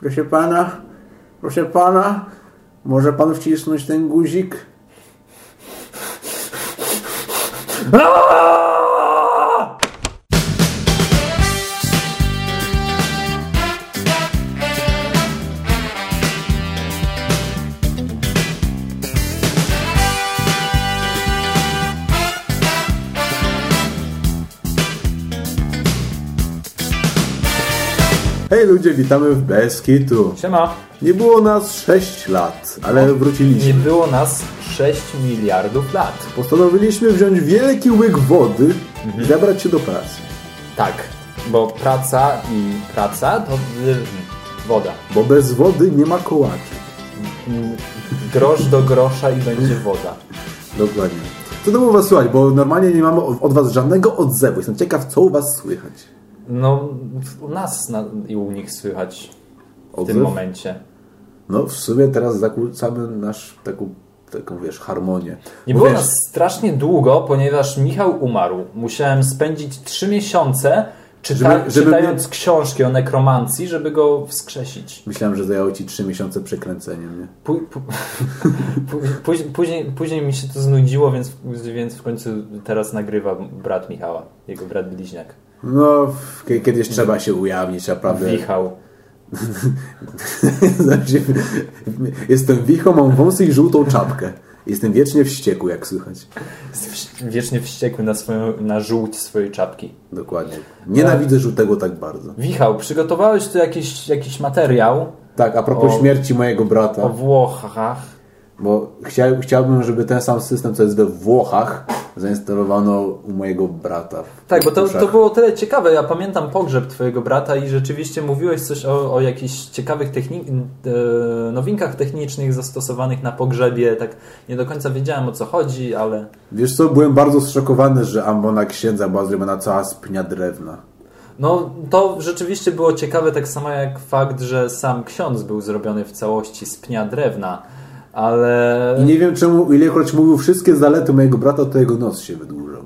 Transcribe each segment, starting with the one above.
Proszę pana, proszę pana, może pan wcisnąć ten guzik? Hej ludzie, witamy w Beskitu. Siema. Nie było nas 6 lat, ale wróciliśmy. Nie było nas 6 miliardów lat. Postanowiliśmy wziąć wielki łyk wody i zabrać się do pracy. Tak, bo praca i praca to y, woda. Bo bez wody nie ma kołaczy. Grosz do grosza i będzie woda. Dokładnie. Co to u was słychać? Bo normalnie nie mamy od was żadnego odzewu. Jestem ciekaw, co u was słychać. No, u nas na, i u nich słychać w Odzew? tym momencie. No w sumie teraz zakłócamy nasz taką, taką wiesz, harmonię. Nie Bo było wiesz, nas strasznie długo, ponieważ Michał umarł. Musiałem spędzić 3 miesiące czyta Żeby- żeby czytając książki o nekromancji, żeby go wskrzesić. Myślałem, że zajęło ci 3 miesiące przekręceniem, nie? Pó- pó- pó- później, później, później mi się to znudziło, więc, więc w końcu teraz nagrywa brat Michała, jego brat bliźniak. No, kiedyś trzeba się ujawnić, naprawdę. Michał. Znaczy, Jestem wichą, mam wąsy i żółtą czapkę. Jestem wiecznie wściekły, jak słychać. Wiecznie wściekły na, swoją, na żółć swojej czapki. Dokładnie. Nienawidzę żółtego tak bardzo. Michał, przygotowałeś tu jakiś, jakiś materiał Tak, a propos O- śmierci mojego brata, o Włochach. Bo chcia, chciałbym, żeby ten sam system, co jest we Włochach, zainstalowano u mojego brata. Tak, bo to, to było tyle ciekawe. Ja pamiętam pogrzeb twojego brata i rzeczywiście mówiłeś coś o, o jakichś ciekawych techni- e, nowinkach technicznych zastosowanych na pogrzebie. Tak nie do końca wiedziałem o co chodzi, ale Wiesz co, byłem bardzo zszokowany, że ambona księdza była zrobiona cała z pnia drewna. no to rzeczywiście było ciekawe, tak samo jak fakt, że sam ksiądz był zrobiony w całości z pnia drewna. Ale I nie wiem czemu, ilekroć mówił wszystkie zalety mojego brata, to jego nos się wydłużał.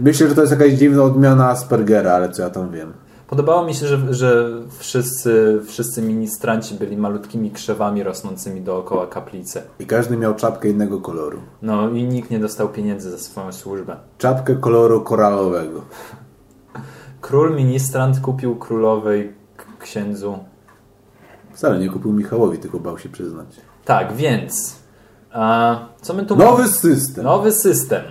Myślę, że to jest jakaś dziwna odmiana Aspergera, ale co ja tam wiem. podobało mi się, że, że wszyscy, wszyscy ministranci byli malutkimi krzewami rosnącymi dookoła kaplicy. I każdy miał czapkę innego koloru. No i nikt nie dostał pieniędzy za swoją służbę. Czapkę koloru koralowego. Król ministrant kupił królowej księdzu. Wcale nie kupił Michałowi, tylko bał się przyznać. Tak, więc. A, co my tu Nowy mamy? system! Nowy system.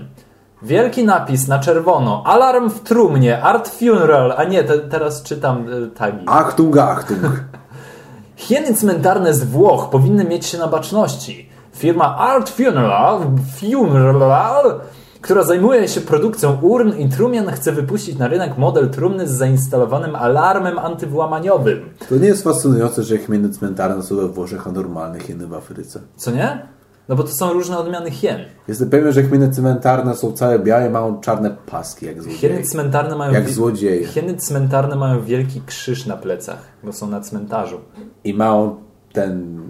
Wielki napis na czerwono. Alarm w trumnie. Art funeral. A nie, te, teraz czytam y, tagi. Achtung, Achtung! Hieny cmentarne z Włoch powinny mieć się na baczności. Firma Art Funeral, Funeral która zajmuje się produkcją urn i trumien, chce wypuścić na rynek model trumny z zainstalowanym alarmem antywłamaniowym. To nie jest fascynujące, że chmielne cmentarne są we Włoszech, a normalne hieny w Afryce. Co nie? No bo to są różne odmiany hien. Jestem pewien, że chmielne cmentarne są całe białe, mają czarne paski, jak złodzieje. Hieny cmentarne mają Jak złodzieje. Hieny cmentarne mają wielki krzyż na plecach, bo są na cmentarzu. I mają ten,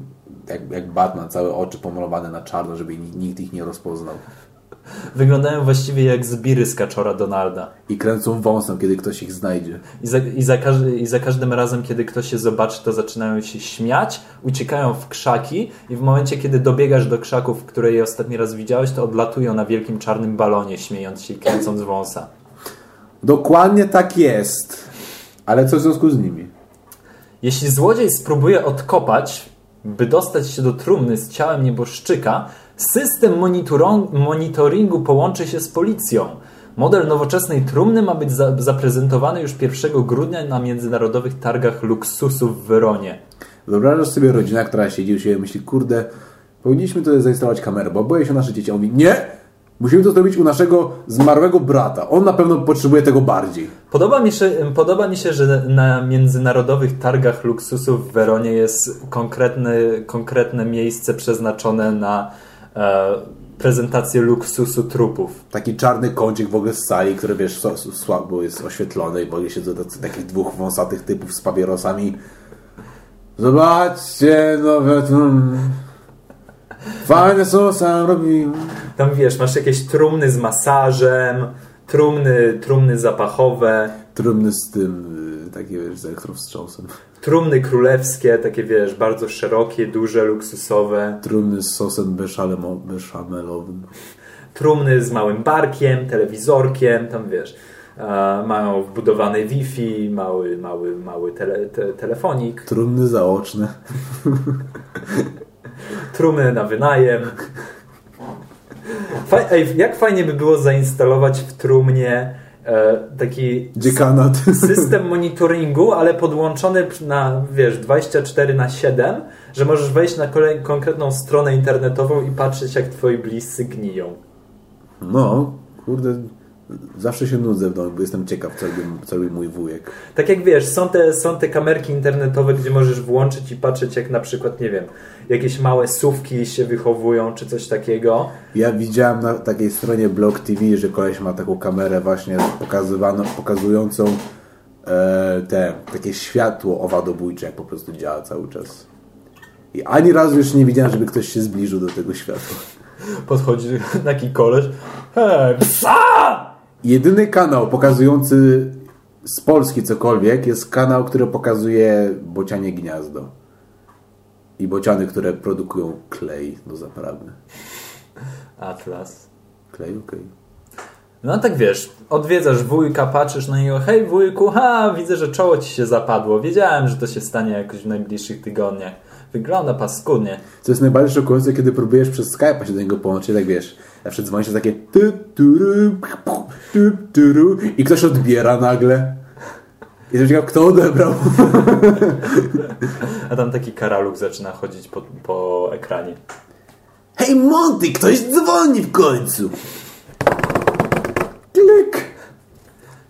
jak, jak Batman, całe oczy pomalowane na czarno, żeby ni- nikt ich nie rozpoznał. Wyglądają właściwie jak zbiry z kaczora Donalda. I kręcą wąsem, kiedy ktoś ich znajdzie. I za, i, za każdy, I za każdym razem, kiedy ktoś się zobaczy, to zaczynają się śmiać, uciekają w krzaki i w momencie, kiedy dobiegasz do krzaków, które je ostatni raz widziałeś, to odlatują na wielkim czarnym balonie, śmiejąc się i kręcąc wąsa. Dokładnie tak jest. Ale co w związku z nimi? Jeśli złodziej spróbuje odkopać, by dostać się do trumny z ciałem nieboszczyka, system monitoringu połączy się z policją. Model nowoczesnej trumny ma być za- zaprezentowany już 1 grudnia na międzynarodowych targach luksusu w Weronie. Wyobrażasz sobie rodzinę, która siedzi u siebie i myśli, kurde, powinniśmy tutaj zainstalować kamerę, bo boję się nasze dzieci. A on mówi, nie! Musimy to zrobić u naszego zmarłego brata. On na pewno potrzebuje tego bardziej. Podoba mi, się, podoba mi się, że na międzynarodowych targach luksusu w Weronie jest konkretne, konkretne miejsce przeznaczone na prezentację luksusu trupów. Taki czarny kącik w ogóle z sali, który wiesz, słabo jest oświetlony i w ogóle siedzą takich dwóch wąsatych typów z papierosami. Zobaczcie, nowe trumny. Fajne są, sam robił. Tam wiesz, masz jakieś trumny z masażem, trumny, trumny zapachowe. Trumny z tym, y, takie wiesz, z elektrowstrząsem. Trumny królewskie, takie wiesz, bardzo szerokie, duże, luksusowe. Trumny z sosem beszamelowym. Trumny z małym barkiem, telewizorkiem, tam wiesz, e, mają wbudowany Wi-Fi, mały, mały, mały tele, te, telefonik, Trumny zaoczne. trumny na wynajem. Faj, ej, jak fajnie by było zainstalować w trumnie taki Dziekanat. system monitoringu, ale podłączony na, wiesz, 24 na 7, że możesz wejść na konkretną stronę internetową i patrzeć, jak twoi bliscy gniją. No, kurde, zawsze się nudzę w domu, bo jestem ciekaw, co robi, co robi mój wujek. Tak jak wiesz, są te, są te kamerki internetowe, gdzie możesz włączyć i patrzeć, jak na przykład, nie wiem, jakieś małe sówki się wychowują, czy coś takiego. Ja widziałem na takiej stronie Blog TV, że koleś ma taką kamerę właśnie pokazywaną, pokazującą e, te, takie światło owadobójcze, jak po prostu działa cały czas. I ani razu już nie widziałem, żeby ktoś się zbliżył do tego światła. Podchodzi taki koleś, hej, psa! Jedyny kanał pokazujący z Polski cokolwiek jest kanał, który pokazuje bocianie gniazdo. I bociany, które produkują klej do zaprawy. Atlas. Klej, okej. No tak wiesz, odwiedzasz wujka, patrzysz na niego, hej wujku, ha, widzę, że czoło ci się zapadło. Wiedziałem, że to się stanie jakoś w najbliższych tygodniach. Wygląda paskudnie. Co jest najbardziej szokujące, kiedy próbujesz przez Skype'a się do niego połączyć, tak wiesz, zawsze dzwonisz takie tu, tu, i ktoś odbiera nagle. I jestem ciekaw, kto odebrał. A tam taki karaluk zaczyna chodzić po, po ekranie. Hej Monty, ktoś dzwoni w końcu. Klik.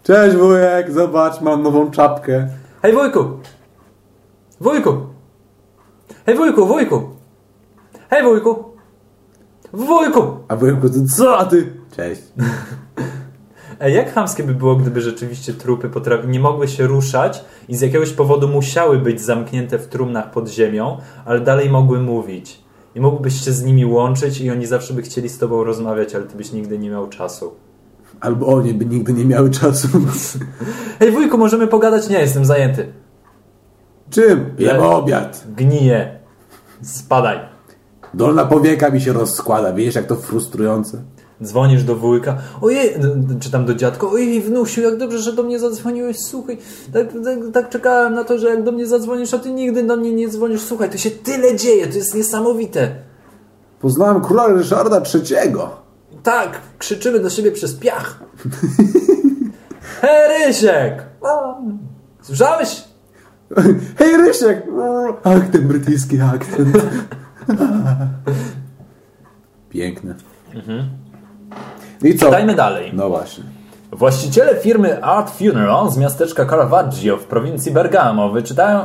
Cześć wujek, zobacz, mam nową czapkę. Hej wujku! Wujku! Hej wujku, wujku! Hej wujku! Wujku! A wujek mówi, co a ty? Cześć. Ej, jak chamskie by było, gdyby rzeczywiście trupy potrafi... nie mogły się ruszać i z jakiegoś powodu musiały być zamknięte w trumnach pod ziemią, ale dalej mogły mówić. I mógłbyś się z nimi łączyć i oni zawsze by chcieli z tobą rozmawiać, ale ty byś nigdy nie miał czasu. Albo oni by nigdy nie miały czasu. Hej wujku, możemy pogadać? Nie, jestem zajęty. Czym? Jem Le- obiad. Gniję. Spadaj. Dolna powieka mi się rozkłada. Wiesz, jak to frustrujące? Dzwonisz do wujka, ojej, czy tam do dziadka, ojej wnusiu, jak dobrze, że do mnie zadzwoniłeś, słuchaj, tak, tak, tak czekałem na to, że jak do mnie zadzwonisz, a ty nigdy do mnie nie dzwonisz, słuchaj, to się tyle dzieje, to jest niesamowite. Poznałem króla Ryszarda III. Tak, krzyczymy do siebie przez piach. Hej Rysiek! Słyszałeś? Hej Rysiek! Akcent brytyjski akcent. Piękne. I co? Dajmy dalej. No właśnie. Właściciele firmy Art Funeral z miasteczka Caravaggio w prowincji Bergamo wyczytają,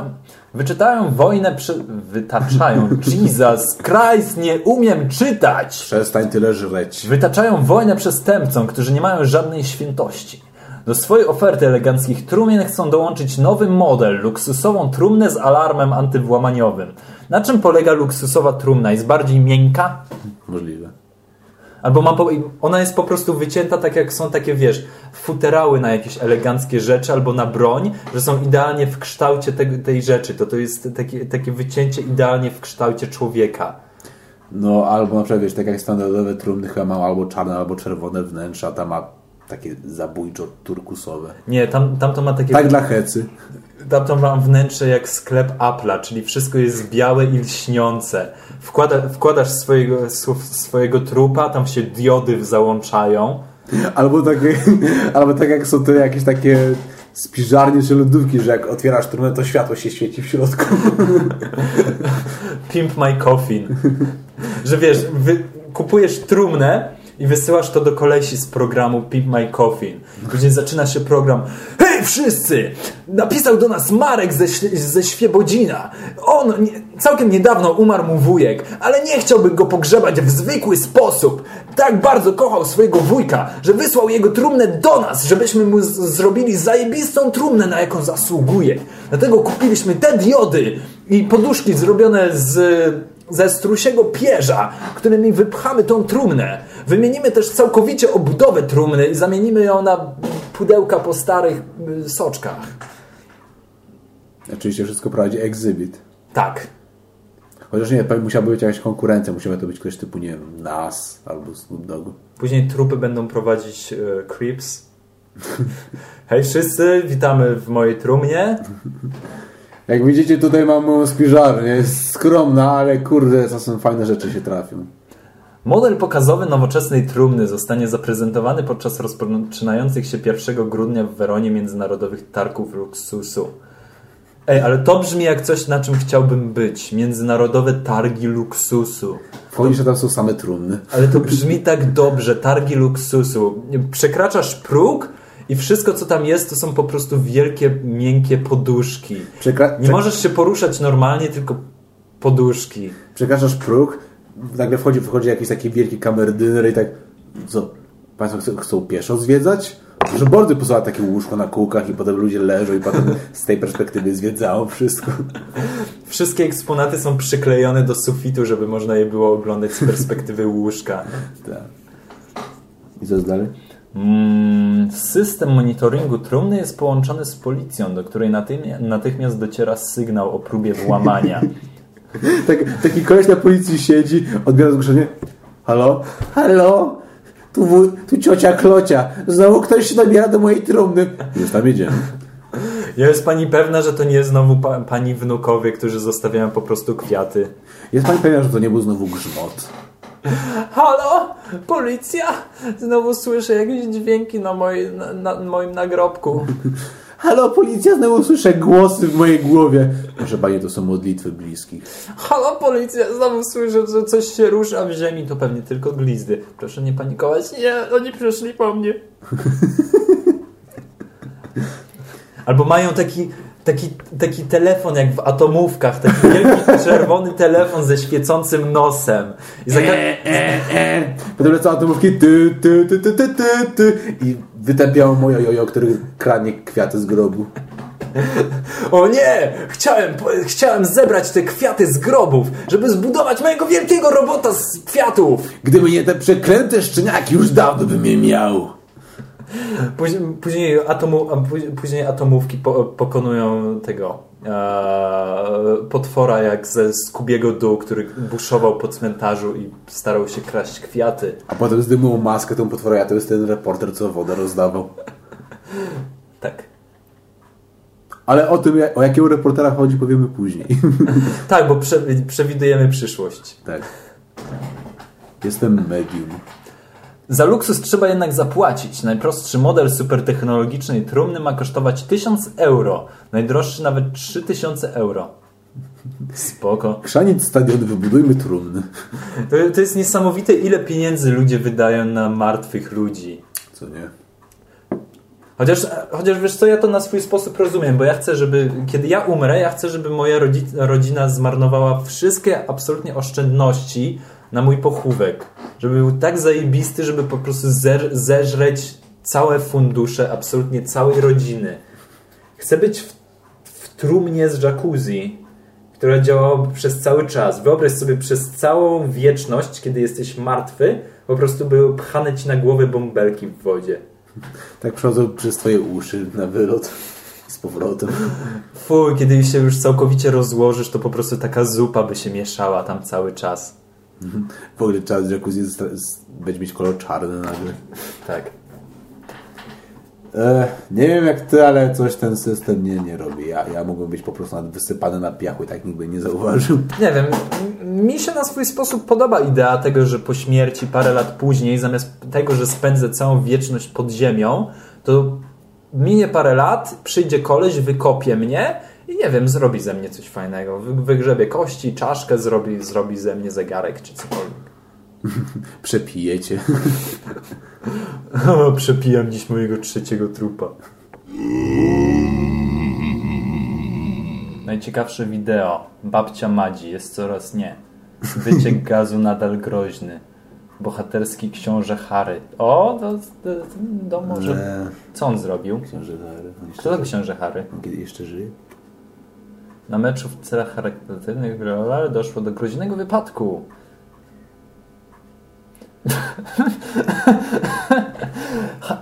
wyczytają wojnę przy... wytaczają. Jesus Christ, nie umiem czytać! Przestań tyle żreć. Wytaczają wojnę przestępcom, którzy nie mają żadnej świętości. Do swojej oferty eleganckich trumien chcą dołączyć nowy model, luksusową trumnę z alarmem antywłamaniowym. Na czym polega luksusowa trumna? Jest bardziej miękka? Możliwe. Albo ma po, ona jest po prostu wycięta tak jak są takie, wiesz, futerały na jakieś eleganckie rzeczy albo na broń, że są idealnie w kształcie te, tej rzeczy. To to jest takie, takie wycięcie idealnie w kształcie człowieka. No albo na przykład, wiesz, tak jak standardowe trumny chyba mają albo czarne, albo czerwone wnętrza, a ta ma takie zabójczo turkusowe. Nie, tam, tam to ma takie... Tak dla hecy. Tam to mam wnętrze jak sklep Apple'a, czyli wszystko jest białe i lśniące. Wkłada, wkładasz swojego, sw- swojego trupa, tam się diody załączają. Albo takie, albo tak jak są te jakieś takie spiżarnie czy lodówki, że jak otwierasz trumnę, to światło się świeci w środku. Pimp my coffin. Że wiesz, kupujesz trumnę i wysyłasz to do kolesi z programu Pimp My Coffin. Później zaczyna się program Hej wszyscy! Napisał do nas Marek ze, ze Świebodzina. On nie, całkiem niedawno umarł mu wujek, ale nie chciałby go pogrzebać w zwykły sposób. Tak bardzo kochał swojego wujka, że wysłał jego trumnę do nas, żebyśmy mu zrobili zajebistą trumnę, na jaką zasługuje. Dlatego kupiliśmy te diody i poduszki zrobione z ze strusiego pierza, którymi wypchamy tą trumnę. Wymienimy też całkowicie obudowę trumny i zamienimy ją na pudełka po starych y, soczkach. Oczywiście wszystko prowadzi Exhibit. Tak. Chociaż nie, musiałaby być jakaś konkurencja, musiałby to być ktoś typu, nie wiem, NAS albo Snoop Dogg. Później trupy będą prowadzić y, Creeps. Hej wszyscy, witamy w mojej trumnie. Jak widzicie, tutaj mam małą spiżarnię. Jest skromna, ale kurde, czasem fajne rzeczy się trafią. Model pokazowy nowoczesnej trumny zostanie zaprezentowany podczas rozpoczynających się 1 grudnia w Weronie Międzynarodowych Targów Luksusu. Ej, ale to brzmi jak coś, na czym chciałbym być. Międzynarodowe Targi Luksusu. Wchodzisz, a tam są same trumny. Ale to brzmi tak dobrze, Targi Luksusu. Przekraczasz próg i wszystko, co tam jest, to są po prostu wielkie, miękkie poduszki. Przekra Nie możesz się poruszać normalnie, tylko poduszki. Przekraczasz próg, nagle wchodzi, wchodzi jakiś taki wielki kamerdyner i tak, co, Państwo chcą, chcą pieszo zwiedzać? Że bordy posyła takie łóżko na kółkach i potem ludzie leżą i potem z tej perspektywy zwiedzają wszystko. Wszystkie eksponaty są przyklejone do sufitu, żeby można je było oglądać z perspektywy łóżka. Tak. I co jest dalej? Mm, system monitoringu trumny jest połączony z policją, do której natychmiast dociera sygnał o próbie włamania. Tak, taki koleś na policji siedzi, odbiera zgłoszenie. Halo? Halo? Tu, tu ciocia Klocia. Znowu ktoś się nabiera do mojej trumny. Już tam idziemy. Jest pani pewna, że to nie znowu pa, pani wnukowie, którzy zostawiają po prostu kwiaty? Jest pani pewna, że to nie był znowu grzmot? Halo? Policja? Znowu słyszę jakieś dźwięki na, mojej, na, na moim nagrobku. Halo, policja, znowu słyszę głosy w mojej głowie. Proszę pani, to są modlitwy bliskich. Halo, policja, znowu słyszę, że coś się rusza w ziemi. To pewnie tylko glizdy. Proszę nie panikować. Nie, oni przyszli po mnie. Albo mają taki, taki, taki telefon jak w atomówkach, taki wielki czerwony telefon ze świecącym nosem. I zaka- E, e, e. Potem lecą atomówki ty, ty, ty, ty, ty, ty, ty. i wytępiają moje jojo, który kradnie kwiaty z grobu. O nie! Chciałem, chciałem zebrać te kwiaty z grobów, żeby zbudować mojego wielkiego robota z kwiatów. Gdyby nie te przeklęte szczeniaki, już dawno bym je miał. Później, później, atomu, później atomówki po, pokonują tego e, potwora jak ze Skubiego Dół, który buszował po cmentarzu i starał się kraść kwiaty. A potem zdejmują maskę tą potwora, ja to jest ten reporter, co wodę rozdawał. Tak. Ale o tym, o jakiego reportera chodzi, powiemy później. tak, bo prze, przewidujemy przyszłość. Tak. Jestem medium. Za luksus trzeba jednak zapłacić. Najprostszy model supertechnologicznej trumny ma kosztować 1000 euro. Najdroższy nawet 3000 euro. Spoko. Krzaniec stadion, wybudujmy trumny. To, to jest niesamowite, ile pieniędzy ludzie wydają na martwych ludzi. Co nie? Chociaż, chociaż wiesz co, ja to na swój sposób rozumiem, bo ja chcę, żeby, kiedy ja umrę, ja chcę, żeby moja rodzina zmarnowała wszystkie absolutnie oszczędności na mój pochówek. Żeby był tak zajebisty, żeby po prostu zeżreć całe fundusze absolutnie całej rodziny. Chcę być w, w trumnie z jacuzzi, która działałaby przez cały czas. Wyobraź sobie przez całą wieczność, kiedy jesteś martwy, po prostu były pchane ci na głowę bąbelki w wodzie. Tak przechodzą przez twoje uszy na wylot z powrotem. Fuj, kiedy się już całkowicie rozłożysz, to po prostu taka zupa by się mieszała tam cały czas. W ogóle czas jacuzzi będzie mieć kolor czarny nagle. Tak. E, nie wiem jak ty, ale coś ten system nie, nie robi. Ja, ja mógłbym być po prostu wysypany na piachu i tak nikt by nie zauważył. Nie wiem, mi się na swój sposób podoba idea tego, że po śmierci parę lat później, zamiast tego, że spędzę całą wieczność pod ziemią, to minie parę lat, przyjdzie koleś, wykopie mnie i nie wiem, zrobi ze mnie coś fajnego. Wygrzebie kości, czaszkę, zrobi, zrobi ze mnie zegarek czy cokolwiek. Przepijecie. Przepijam dziś mojego trzeciego trupa. Najciekawsze wideo. Babcia Madzi jest coraz nie. Wyciek gazu nadal groźny. Bohaterski książę Harry. O, to, to, to może... Co on zrobił? Książę Harry. Kto to książę Harry? Kiedy jeszcze żyje? Na meczu w celach charytatywnych doszło do groźnego wypadku.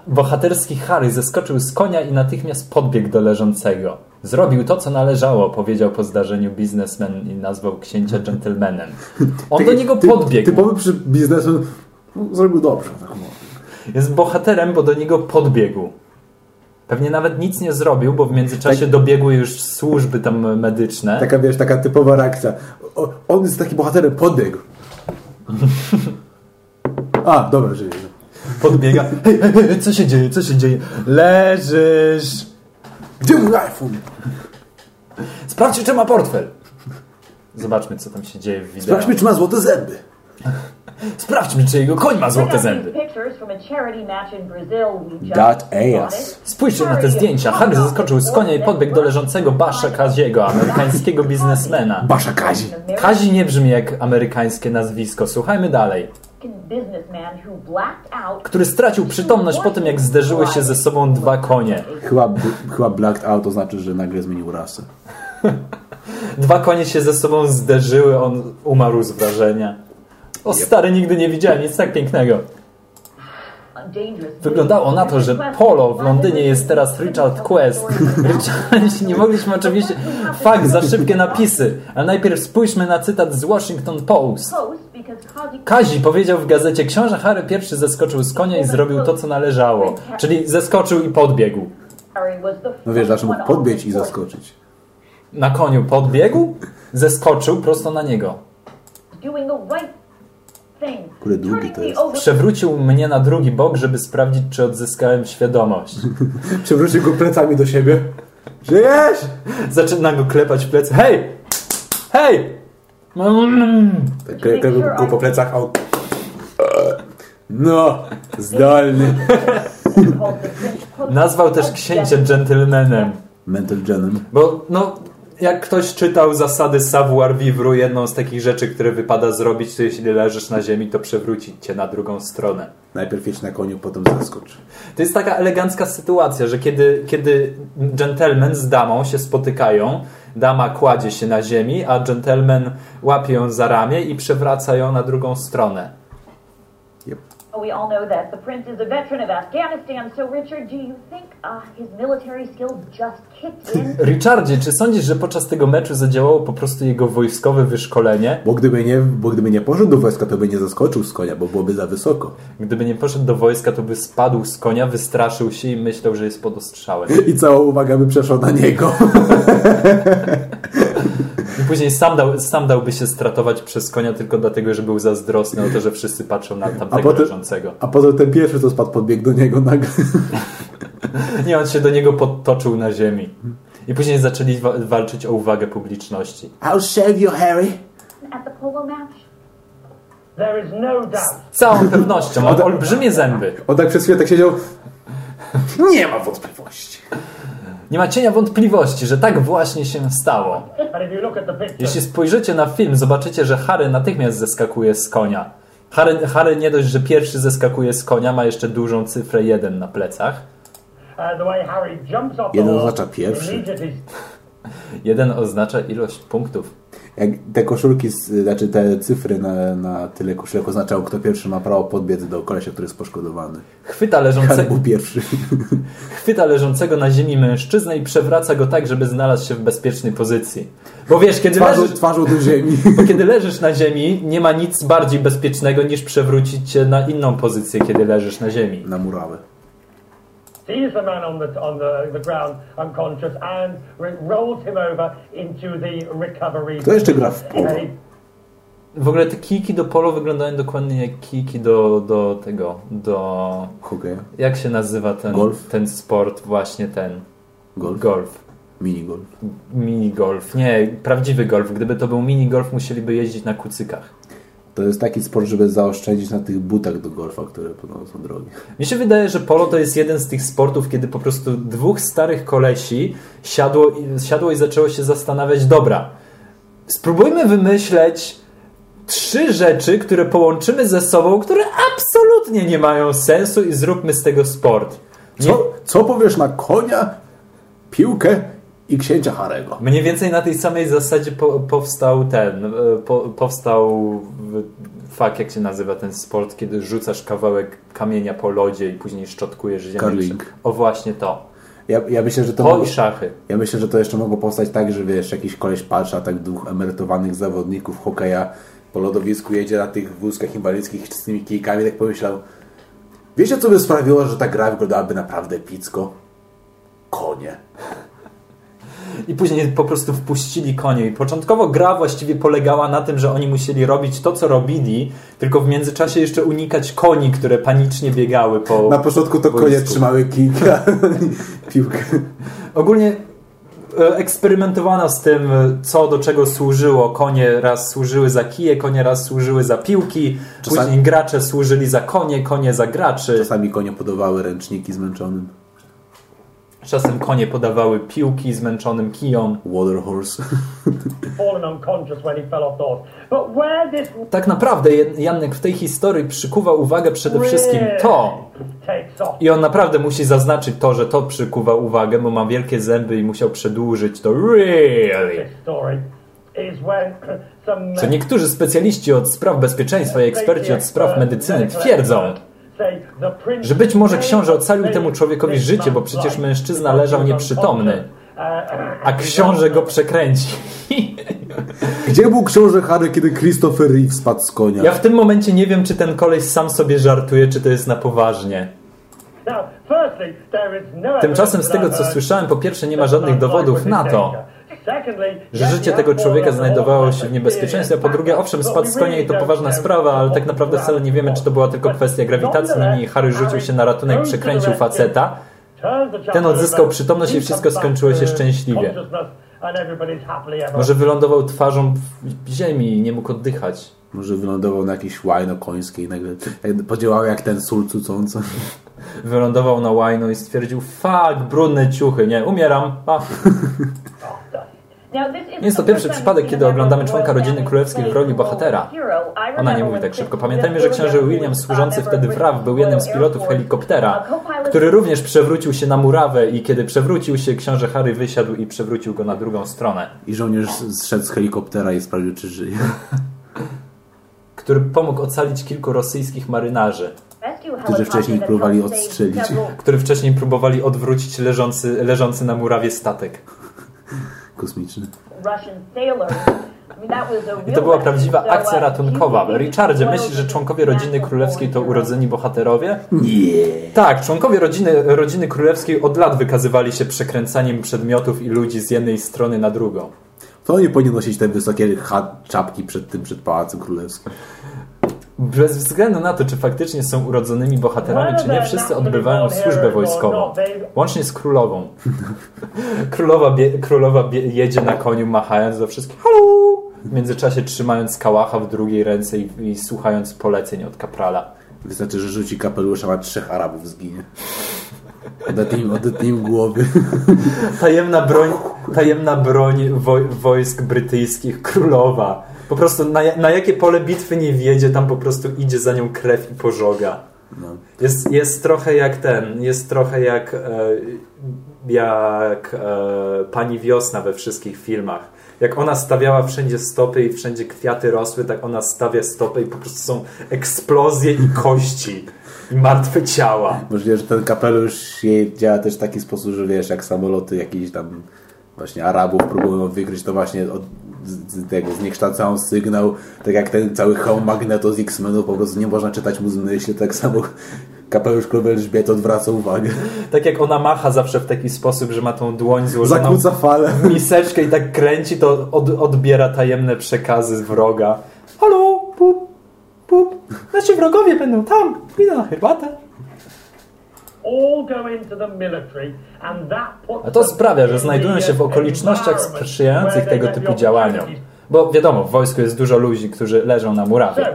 Bohaterski Harry zeskoczył z konia i natychmiast podbiegł do leżącego. Zrobił to, co należało, powiedział po zdarzeniu biznesmen i nazwał księcia gentlemanem. On do niego podbiegł. Typowy przy biznesu no, zrobił dobrze. Tak. Jest bohaterem, bo do niego podbiegł. Pewnie nawet nic nie zrobił, bo w międzyczasie dobiegły już służby tam medyczne. Taka, wiesz, taka typowa reakcja. O, on jest taki bohaterem, podbiegł. A, dobra, żyje. Podbiega. Hej, hej, hej, co się dzieje? Co się dzieje? Leżysz. Gdzie mój iPhone? Sprawdź, czy ma portfel. Zobaczmy, co tam się dzieje w wideo. Sprawdźmy, czy ma złote zęby. Sprawdźmy, czy jego koń ma złote zęby. That ass. Spójrzcie na te zdjęcia. Harry zaskoczył z konia i podbiegł do leżącego Basza Kaziego, amerykańskiego biznesmena. Basza Kazi. Kazi nie brzmi jak amerykańskie nazwisko. Słuchajmy dalej. Który stracił przytomność po tym, jak zderzyły się ze sobą dwa konie. Chyba, chyba blacked out to znaczy, że nagle zmienił rasę. Dwa konie się ze sobą zderzyły, on umarł z wrażenia. O stary, nigdy nie widziałem nic tak pięknego. Wyglądało na to, że Polo w Londynie jest teraz Richard Quest. Richard, nie mogliśmy oczywiście... Fakt, za szybkie napisy. Ale najpierw spójrzmy na cytat z Washington Post. Kazi powiedział w gazecie, książę Harry pierwszy zeskoczył z konia i zrobił to, co należało. Czyli zeskoczył i podbiegł. No wiesz, zawsze mógł podbieć i zaskoczyć. Na koniu podbiegł, zeskoczył prosto na niego. Kurde, długi to jest. Przewrócił mnie na drugi bok, żeby sprawdzić, czy odzyskałem świadomość. Przewrócił go plecami do siebie. Żyjesz? Zaczyna go klepać w plecy. Hej! Hej! Tak klepił go po plecach. No, Post Nazwał też księcia gentlemanem. Mental genem. Bo no, jak ktoś czytał zasady savoir vivre, jedną z takich rzeczy, które wypada zrobić, to jeśli leżysz na ziemi, to przewrócić cię na drugą stronę. Najpierw jedź na koniu, potem zeskocz. To jest taka elegancka sytuacja, że kiedy, kiedy gentleman z damą się spotykają, dama kładzie się na ziemi, a gentleman łapie ją za ramię i przewraca ją na drugą stronę. Yep. We all know that the prince is a veteran of Afghanistan. So, Richard, do you think uh, his military skills just kicked in? Richardzie, czy sądzisz, że podczas tego meczu zadziałało po prostu jego wojskowe wyszkolenie? Bo gdyby, nie, bo gdyby nie poszedł do wojska, to by nie zaskoczył z konia, bo byłoby za wysoko. Gdyby nie poszedł do wojska, to by spadł z konia, wystraszył się i myślał, że jest pod ostrzałem. I cała uwaga by przeszła na niego. Później sam, dał, sam dałby się stratować przez konia tylko dlatego, że był zazdrosny o to, że wszyscy patrzą na tamtego potem- leżącego. A potem ten pierwszy, co spadł, podbiegł do niego nagle. Nie, on się do niego podtoczył na ziemi. I później zaczęli wa walczyć o uwagę publiczności. I'll shave you, Harry. At the polo match? There is no doubt. Z całą pewnością, ma olbrzymie zęby. On tak przez chwilę tak siedział. Nie ma wątpliwości. Nie ma cienia wątpliwości, że tak właśnie się stało. Jeśli spojrzycie na film, zobaczycie, że Harry natychmiast zeskakuje z konia. Harry, Harry nie dość, że pierwszy zeskakuje z konia, ma jeszcze dużą cyfrę 1 na plecach. Jeden oznacza pierwszy. Jeden oznacza ilość punktów. Jak te koszulki, znaczy te cyfry na, na tyle koszulek oznaczały, kto pierwszy ma prawo podbiec do kolesia, który jest poszkodowany. Chwyta, Harry leżące, był pierwszy. chwyta leżącego na ziemi mężczyznę i przewraca go tak, żeby znalazł się w bezpiecznej pozycji. Bo wiesz, kiedy Twarzą, leżysz, twarzą do ziemi. bo kiedy leżysz na ziemi, nie ma nic bardziej bezpiecznego niż przewrócić cię na inną pozycję, kiedy leżysz na ziemi. Na murawę. Sees the man on the on the, the ground unconscious and rolls him over into the recovery. Kto jeszcze gra w polo? W ogóle te kijki do polo wyglądają dokładnie jak kijki do, do tego, do... Hokej. Jak się nazywa ten, Golf? ten sport, właśnie ten? Golf. Golf. Minigolf. Mini golf. Nie, prawdziwy golf. Gdyby to był mini golf, musieliby jeździć na kucykach. To jest taki sport, żeby zaoszczędzić na tych butach do golfa, które podobno są drogie. Mi się wydaje, że polo to jest jeden z tych sportów, kiedy po prostu dwóch starych kolesi siadło, i- siadło i zaczęło się zastanawiać, dobra, spróbujmy wymyśleć trzy rzeczy, które połączymy ze sobą, które absolutnie nie mają sensu i zróbmy z tego sport. Nie, Co, co powiesz na konia, piłkę i księcia Harego? Mniej więcej na tej samej zasadzie po, powstał ten, e, po, powstał fuck, jak się nazywa ten sport, kiedy rzucasz kawałek kamienia po lodzie i później szczotkujesz ziemię. Curling. O właśnie to. Ja, ja myślę, że to To mogło, szachy. ja myślę, że to jeszcze mogło powstać tak, że wiesz, jakiś koleś patrzy, a tak dwóch emerytowanych zawodników hokeja po lodowisku jedzie na tych wózkach inwalidzkich z tymi kijkami, tak pomyślał wiecie co by sprawiło, że ta gra wyglądałaby naprawdę picko? Konie. I później po prostu wpuścili konie. I początkowo gra właściwie polegała na tym, że oni musieli robić to, co robili, tylko w międzyczasie jeszcze unikać koni, które panicznie biegały po. Na początku to konie trzymały kijka, piłkę. Ogólnie e, eksperymentowano z tym, co do czego służyło. Konie raz służyły za kije, konie raz służyły za piłki, Czasami- później gracze służyli za konie, konie za graczy. Czasami konie podawały ręczniki zmęczonym. Czasem konie podawały piłki zmęczonym kijom. Water horse. fallen unconscious when he fell off the horse. But where this Tak naprawdę Jan- Janek w tej historii przykuwa uwagę przede wszystkim to. I on naprawdę musi zaznaczyć to, że to przykuwa uwagę, bo ma wielkie zęby i musiał przedłużyć to really. Że niektórzy specjaliści od spraw bezpieczeństwa i eksperci od spraw medycyny twierdzą, że być może książę ocalił temu człowiekowi życie, bo przecież mężczyzna leżał nieprzytomny, a książę go przekręci. Gdzie był książę Harry, kiedy Christopher Reeve spadł z konia? Ja w tym momencie nie wiem, czy ten koleś sam sobie żartuje, czy to jest na poważnie. Tymczasem z tego co słyszałem, po pierwsze nie ma żadnych dowodów na to, że życie tego człowieka znajdowało się w niebezpieczeństwie, a po drugie, owszem, spadł z konia i to poważna sprawa, ale tak naprawdę wcale nie wiemy, czy to była tylko kwestia grawitacji. Niemniej Harry rzucił się na ratunek, przekręcił faceta. Ten odzyskał przytomność i wszystko skończyło się szczęśliwie. Może wylądował twarzą w ziemi i nie mógł oddychać. Może wylądował na jakiejś łajno końskiej i nagle podziałał jak ten sól cucący. Wylądował na łajno i stwierdził, fuck, brudne ciuchy, nie, umieram. A. Nie jest to pierwszy przypadek, kiedy oglądamy członka rodziny królewskiej w roli bohatera. Ona nie mówi tak szybko. Pamiętajmy, że książę William, służący wtedy w RAF, był jednym z pilotów helikoptera, który również przewrócił się na murawę i kiedy przewrócił się, książę Harry wysiadł i przewrócił go na drugą stronę. I żołnierz zszedł z helikoptera i sprawdził, czy żyje. Który pomógł ocalić kilku rosyjskich marynarzy, Którzy wcześniej próbowali odstrzelić. którzy wcześniej próbowali odwrócić leżący, leżący na murawie statek. Kosmiczny. I to była prawdziwa akcja ratunkowa. Richardzie, myślisz, że członkowie rodziny królewskiej to urodzeni bohaterowie? Nie. Tak, członkowie rodziny, rodziny królewskiej od lat wykazywali się przekręcaniem przedmiotów i ludzi z jednej strony na drugą. To oni powinni nosić te wysokie ha- czapki przed tym, przed Pałacem Królewskim. Bez względu na to, czy faktycznie są urodzonymi bohaterami, czy nie, wszyscy odbywają służbę wojskową. Łącznie z królową. Królowa, bie, królowa bie, jedzie na koniu, machając do wszystkich. Halo! W międzyczasie trzymając kałacha w drugiej ręce i, i słuchając poleceń od kaprala. Wystarczy, że rzuci kapelusza, a trzech Arabów zginie. Odetnij im, odetnij im głowy. Tajemna broń, tajemna broń woj, wojsk brytyjskich, królowa. Po prostu na, na jakie pole bitwy nie wiedzie, tam po prostu idzie za nią krew i pożoga. No. Jest, jest trochę jak ten, jest trochę jak, e, jak e, pani wiosna we wszystkich filmach. Jak ona stawiała wszędzie stopy i wszędzie kwiaty rosły, tak ona stawia stopy i po prostu są eksplozje i kości i martwe ciała. Możliwe, że ten kapelusz jej działa też w taki sposób, że wiesz, jak samoloty jakichś tam właśnie Arabów próbują wykryć, to właśnie od z, tego zniekształcają sygnał, tak jak ten cały hełm Magneto z X-Menów, po prostu nie można czytać mu z myśli, tak samo kapelusz królowej Elżbiety odwraca uwagę. Tak jak ona macha zawsze w taki sposób, że ma tą dłoń złożoną Zakłóca falę. miseczkę i tak kręci, to od, odbiera tajemne przekazy z wroga. Halo, pup, pup, nasi wrogowie będą tam, idę na herbatę. all go into the military and that puts A to sprawia, że znajdują się w okolicznościach sprzyjających tego typu działaniom. Bo wiadomo, w wojsku jest dużo ludzi, którzy leżą na murawie.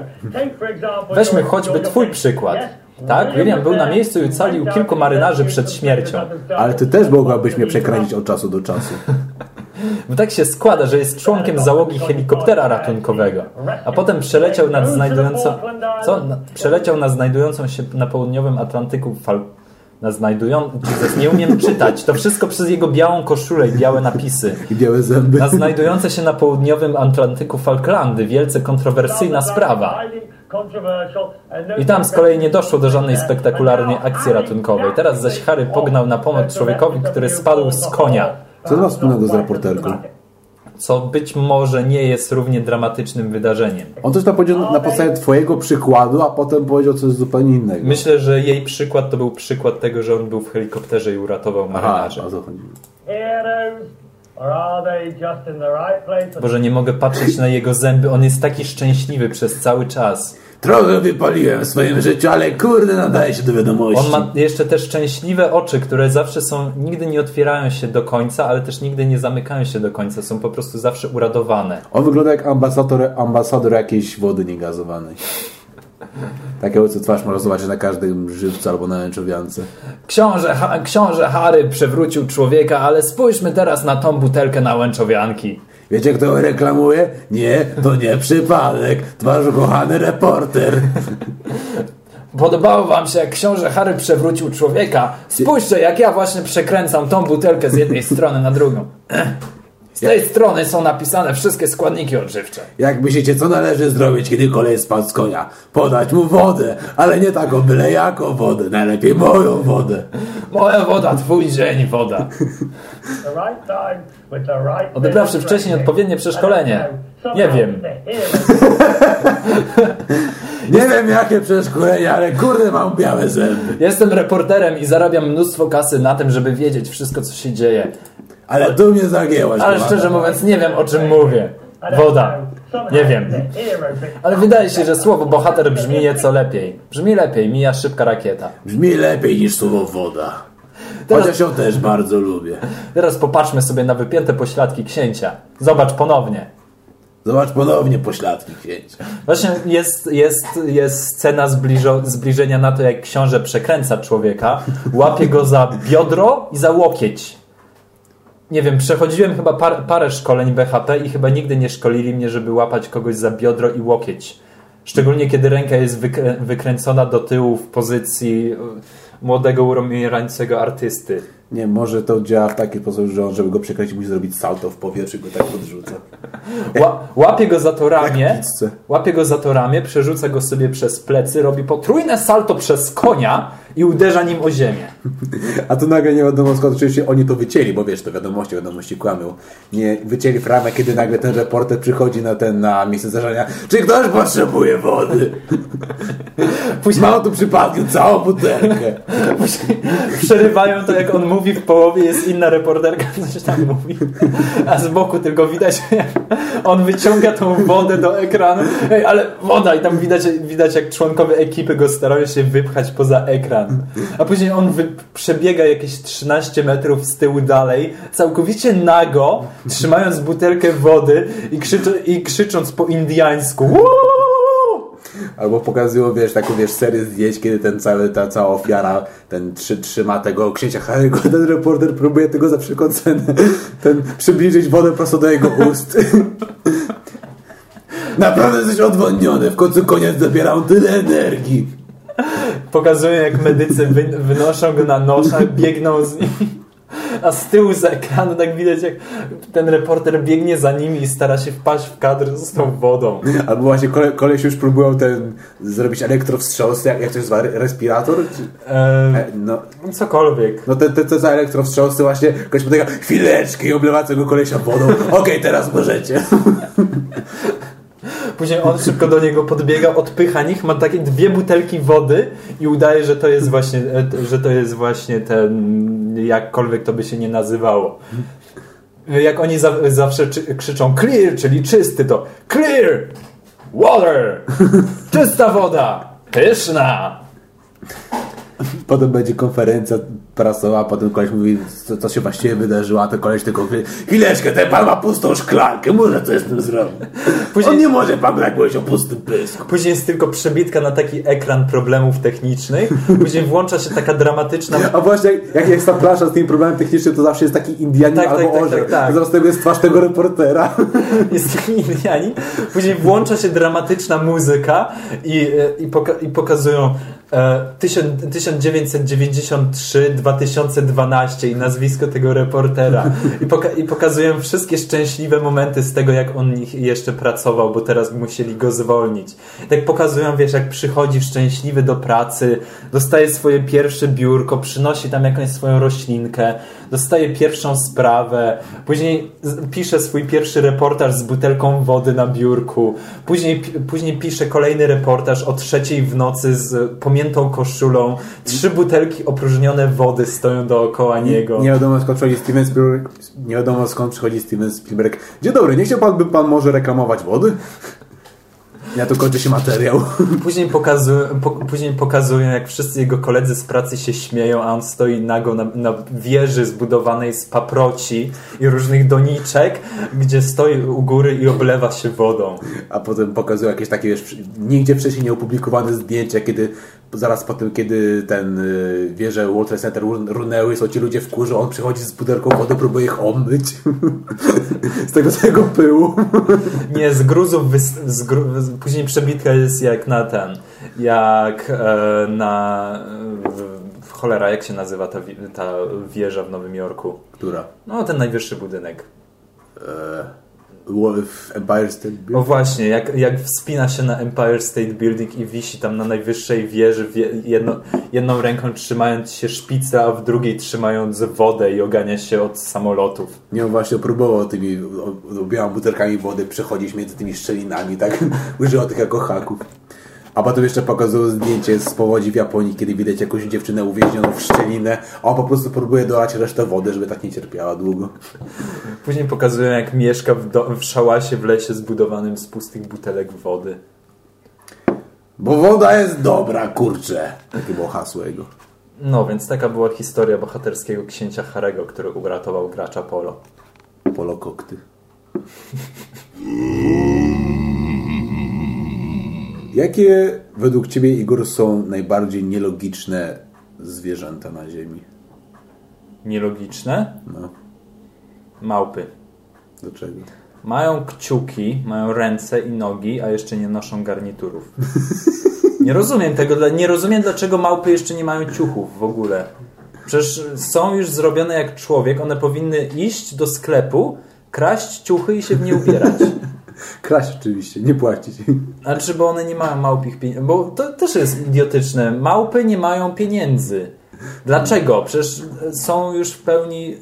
Weźmy choćby twój przykład. Yes. Tak, William był na miejscu i ocalił kilku marynarzy przed śmiercią. Ale ty też mogłabyś mnie przekręcić od czasu do czasu. Bo tak się składa, że jest członkiem załogi helikoptera ratunkowego, a potem przeleciał nad znajdującą, co? Przeleciał na znajdującą się na południowym Atlantyku fal, na znajdują, Jesus, nie umiem czytać, to wszystko przez jego białą koszulę i białe napisy. I białe zęby. Na znajdujące się na południowym Atlantyku Falklandy, wielce kontrowersyjna sprawa. I tam z kolei nie doszło do żadnej spektakularnej akcji ratunkowej. Teraz zaś Harry pognał na pomoc człowiekowi, który spadł z konia. Co to ma wspólnego z raporterką? Co być może nie jest równie dramatycznym wydarzeniem. On coś tam powiedział na podstawie twojego przykładu, a potem powiedział coś zupełnie innego. Myślę, że jej przykład to był przykład tego, że on był w helikopterze i uratował Aha, marynarzy. place? Boże, nie mogę patrzeć na jego zęby. On jest taki szczęśliwy przez cały czas. Trochę wypaliłem w swoim życiu, ale kurde nadaje się do wiadomości. On ma jeszcze te szczęśliwe oczy, które zawsze są, nigdy nie otwierają się do końca, ale też nigdy nie zamykają się do końca. Są po prostu zawsze uradowane. On wygląda jak ambasador, ambasador jakiejś wody niegazowanej. Takiego, co twarz można zobaczyć na każdym żywcu albo na męczowiance. Książę, ha, książę Harry przewrócił człowieka, ale spójrzmy teraz na tą butelkę na łęczowianki. Wiecie, kto reklamuje? Nie, to nie przypadek. To wasz ukochany reporter. Podobało wam się, jak książę Harry przewrócił człowieka? Spójrzcie, jak ja właśnie przekręcam tą butelkę z jednej strony na drugą. Z tej strony są napisane wszystkie składniki odżywcze. Jak myślicie, co należy zrobić, kiedy kolej spadł z konia? Podać mu wodę, ale nie taką byle jaką wodę, najlepiej moją wodę. Moja woda, twój dzień, woda. Odebrawszy wcześniej odpowiednie przeszkolenie. Nie wiem. Nie wiem jakie przeszkolenia, ale kurde mam białe zęby. Jestem reporterem i zarabiam mnóstwo kasy na tym, żeby wiedzieć wszystko, co się dzieje. Ale tu mnie zagięłaś. Ale kochana. szczerze mówiąc, nie wiem, o czym mówię. Woda. Nie wiem. Ale wydaje się, że słowo bohater brzmi nieco lepiej. Brzmi lepiej, mija szybka rakieta. Brzmi lepiej niż słowo woda. Teraz- Chociaż ją też bardzo lubię. Teraz popatrzmy sobie na wypięte pośladki księcia. Zobacz ponownie. Zobacz ponownie pośladki księcia. Właśnie jest, jest, jest scena zbliżo, zbliżenia na to, jak książę przekręca człowieka, łapie go za biodro i za łokieć. Nie wiem, przechodziłem chyba par, parę szkoleń BHP i chyba nigdy nie szkolili mnie, żeby łapać kogoś za biodro i łokieć. Szczególnie kiedy ręka jest wykrę, wykręcona do tyłu w pozycji e, młodego, umierającego artysty. Nie, może to działa w taki sposób, że on, żeby go przekręcić, musi zrobić salto w powietrzu i go tak podrzuca. Ła, łapie go za to ramię, łapie go za to ramię, przerzuca go sobie przez plecy, robi potrójne salto przez konia i uderza nim o ziemię. A tu nagle nie wiadomo skąd, oczywiście oni to wycięli, bo wiesz, to wiadomości, wiadomości kłamią. Nie wycięli framę, kiedy nagle ten reporter przychodzi na ten, na miejsce zdarzenia. Czy ktoś potrzebuje wody? Mam tu przypadkiem całą butelkę. Później przerywają to, jak on mówi, w połowie jest inna reporterka, coś tam mówi, a z boku tylko widać, on wyciąga tą wodę do ekranu, Ej, ale woda i tam widać, widać jak członkowie ekipy go starają się wypchać poza ekran, a później on przebiega jakieś 13 metrów z tyłu dalej, całkowicie nago, trzymając butelkę wody i, i krzycząc po indiańsku. "Woo!" Albo pokazują, wiesz, taką, wiesz, serię zdjęć, kiedy ten cały, ta cała ofiara, ten trzy, trzyma tego księcia Harry'ego, ten reporter próbuje tego za wszelką cenę, ten przybliżyć wodę prosto do jego ust. Naprawdę jesteś odwodniony, w końcu koniec zabiera on tyle energii. Pokazują jak medycy wy, wynoszą go na noszach, biegną z nim. A z tyłu z ekranu tak widać jak ten reporter biegnie za nimi i stara się wpaść w kadr z tą wodą. Albo właśnie kole, koleś już próbują ten, zrobić elektrowstrząs, jak, jak to się nazywa, respirator? Czy- E, no, cokolwiek. no te, te, te za elektrowstrząsy właśnie, koleś podlega chwileczkę i oblewa tego kolesia wodą. Okej, teraz możecie. Później on szybko do niego podbiega, odpycha nich, ma takie dwie butelki wody i udaje, że to jest właśnie, e, że to jest właśnie ten, jakkolwiek to by się nie nazywało. Jak oni za, zawsze czy, krzyczą clear, czyli czysty, to clear, water, czysta woda, pyszna. Potem będzie konferencja prasowa, a potem koleś mówi, co, co się właściwie wydarzyło, a ten koleś tylko mówi, chwileczkę, ten pan ma pustą szklankę, może coś z tym zrobić. Później- On nie może pan tak mówić o pustym pysku. Później jest tylko przebitka na taki ekran problemów technicznych. Później włącza się taka dramatyczna A właśnie, jak jest ta plansza z tym problemem technicznym, to zawsze jest taki Indianin Tak, tak, albo tak, orzech. tak, tak. Zaraz tego jest twarz tego reportera. jest taki Indianin. Później włącza się dramatyczna muzyka i, e, i, poka i pokazują e, tysiąc- 1993, 2012 i nazwisko tego reportera. I, poka- I pokazują wszystkie szczęśliwe momenty z tego, jak on jeszcze pracował, bo teraz musieli go zwolnić. Tak pokazują, wiesz, jak przychodzi szczęśliwy do pracy, dostaje swoje pierwsze biurko, przynosi tam jakąś swoją roślinkę, dostaje pierwszą sprawę, później pisze swój pierwszy reportaż z butelką wody na biurku, później, później pisze kolejny reportaż o trzeciej w nocy z pomiętą koszulą, trzy butelki opróżnione wody stoją dookoła niego. Nie wiadomo skąd przychodzi Steven Spielberg. Nie wiadomo skąd przychodzi Steven Spielberg. Dzień dobry, nie chciałby pan może reklamować wody? Ja tu kończy się materiał. Później, pokazują, po, później pokazują, jak wszyscy jego koledzy z pracy się śmieją, a on stoi nago na, na wieży zbudowanej z paproci i różnych doniczek, gdzie stoi u góry i oblewa się wodą. A potem pokazują jakieś takie, wiesz, nigdzie wcześniej nieopublikowane zdjęcia, kiedy zaraz po tym, kiedy ten y, wieże World Trade Center run- runęły, są ci ludzie w kurze, on przychodzi z puderką wody, próbuje ich omyć. z tego całego pyłu. Nie, z gruzów, wys, z gru, później przebitka jest jak na ten, jak e, na, w, cholera, jak się nazywa ta, ta wieża w Nowym Jorku? Która? No, ten najwyższy budynek. Wo- w Empire State O Building? właśnie, jak, jak wspina się na Empire State Building i wisi tam na najwyższej wieży, wie- jedno, jedną ręką trzymając się szpicę, a w drugiej trzymając wodę i ogania się od samolotów. Nie, on właśnie próbował tymi o- obiema butelkami wody przechodzić między tymi szczelinami, tak? Używał tych jako haków. A potem jeszcze pokazują zdjęcie z powodzi w Japonii, kiedy widać jakąś dziewczynę uwięzioną w szczelinę, a on po prostu próbuje dolać resztę wody, żeby tak nie cierpiała długo. Później pokazują, jak mieszka w, do, w szałasie w lesie zbudowanym z pustych butelek wody. Bo woda jest dobra, kurczę. Takie było hasło jego. No, więc taka była historia bohaterskiego księcia Harego, który uratował gracza polo. Polokokty. Jakie według Ciebie, Igor, są najbardziej nielogiczne zwierzęta na Ziemi? Nielogiczne? No, Małpy. dlaczego? Mają kciuki, mają ręce i nogi, a jeszcze nie noszą garniturów. Nie rozumiem tego, nie rozumiem dlaczego małpy jeszcze nie mają ciuchów w ogóle. Przecież są już zrobione jak człowiek, one powinny iść do sklepu, kraść ciuchy i się w nie ubierać. Kraść oczywiście, nie płacić. Znaczy, bo one nie mają małpich pieniędzy. Bo to też jest idiotyczne. Małpy nie mają pieniędzy. Dlaczego? Przecież są już w pełni.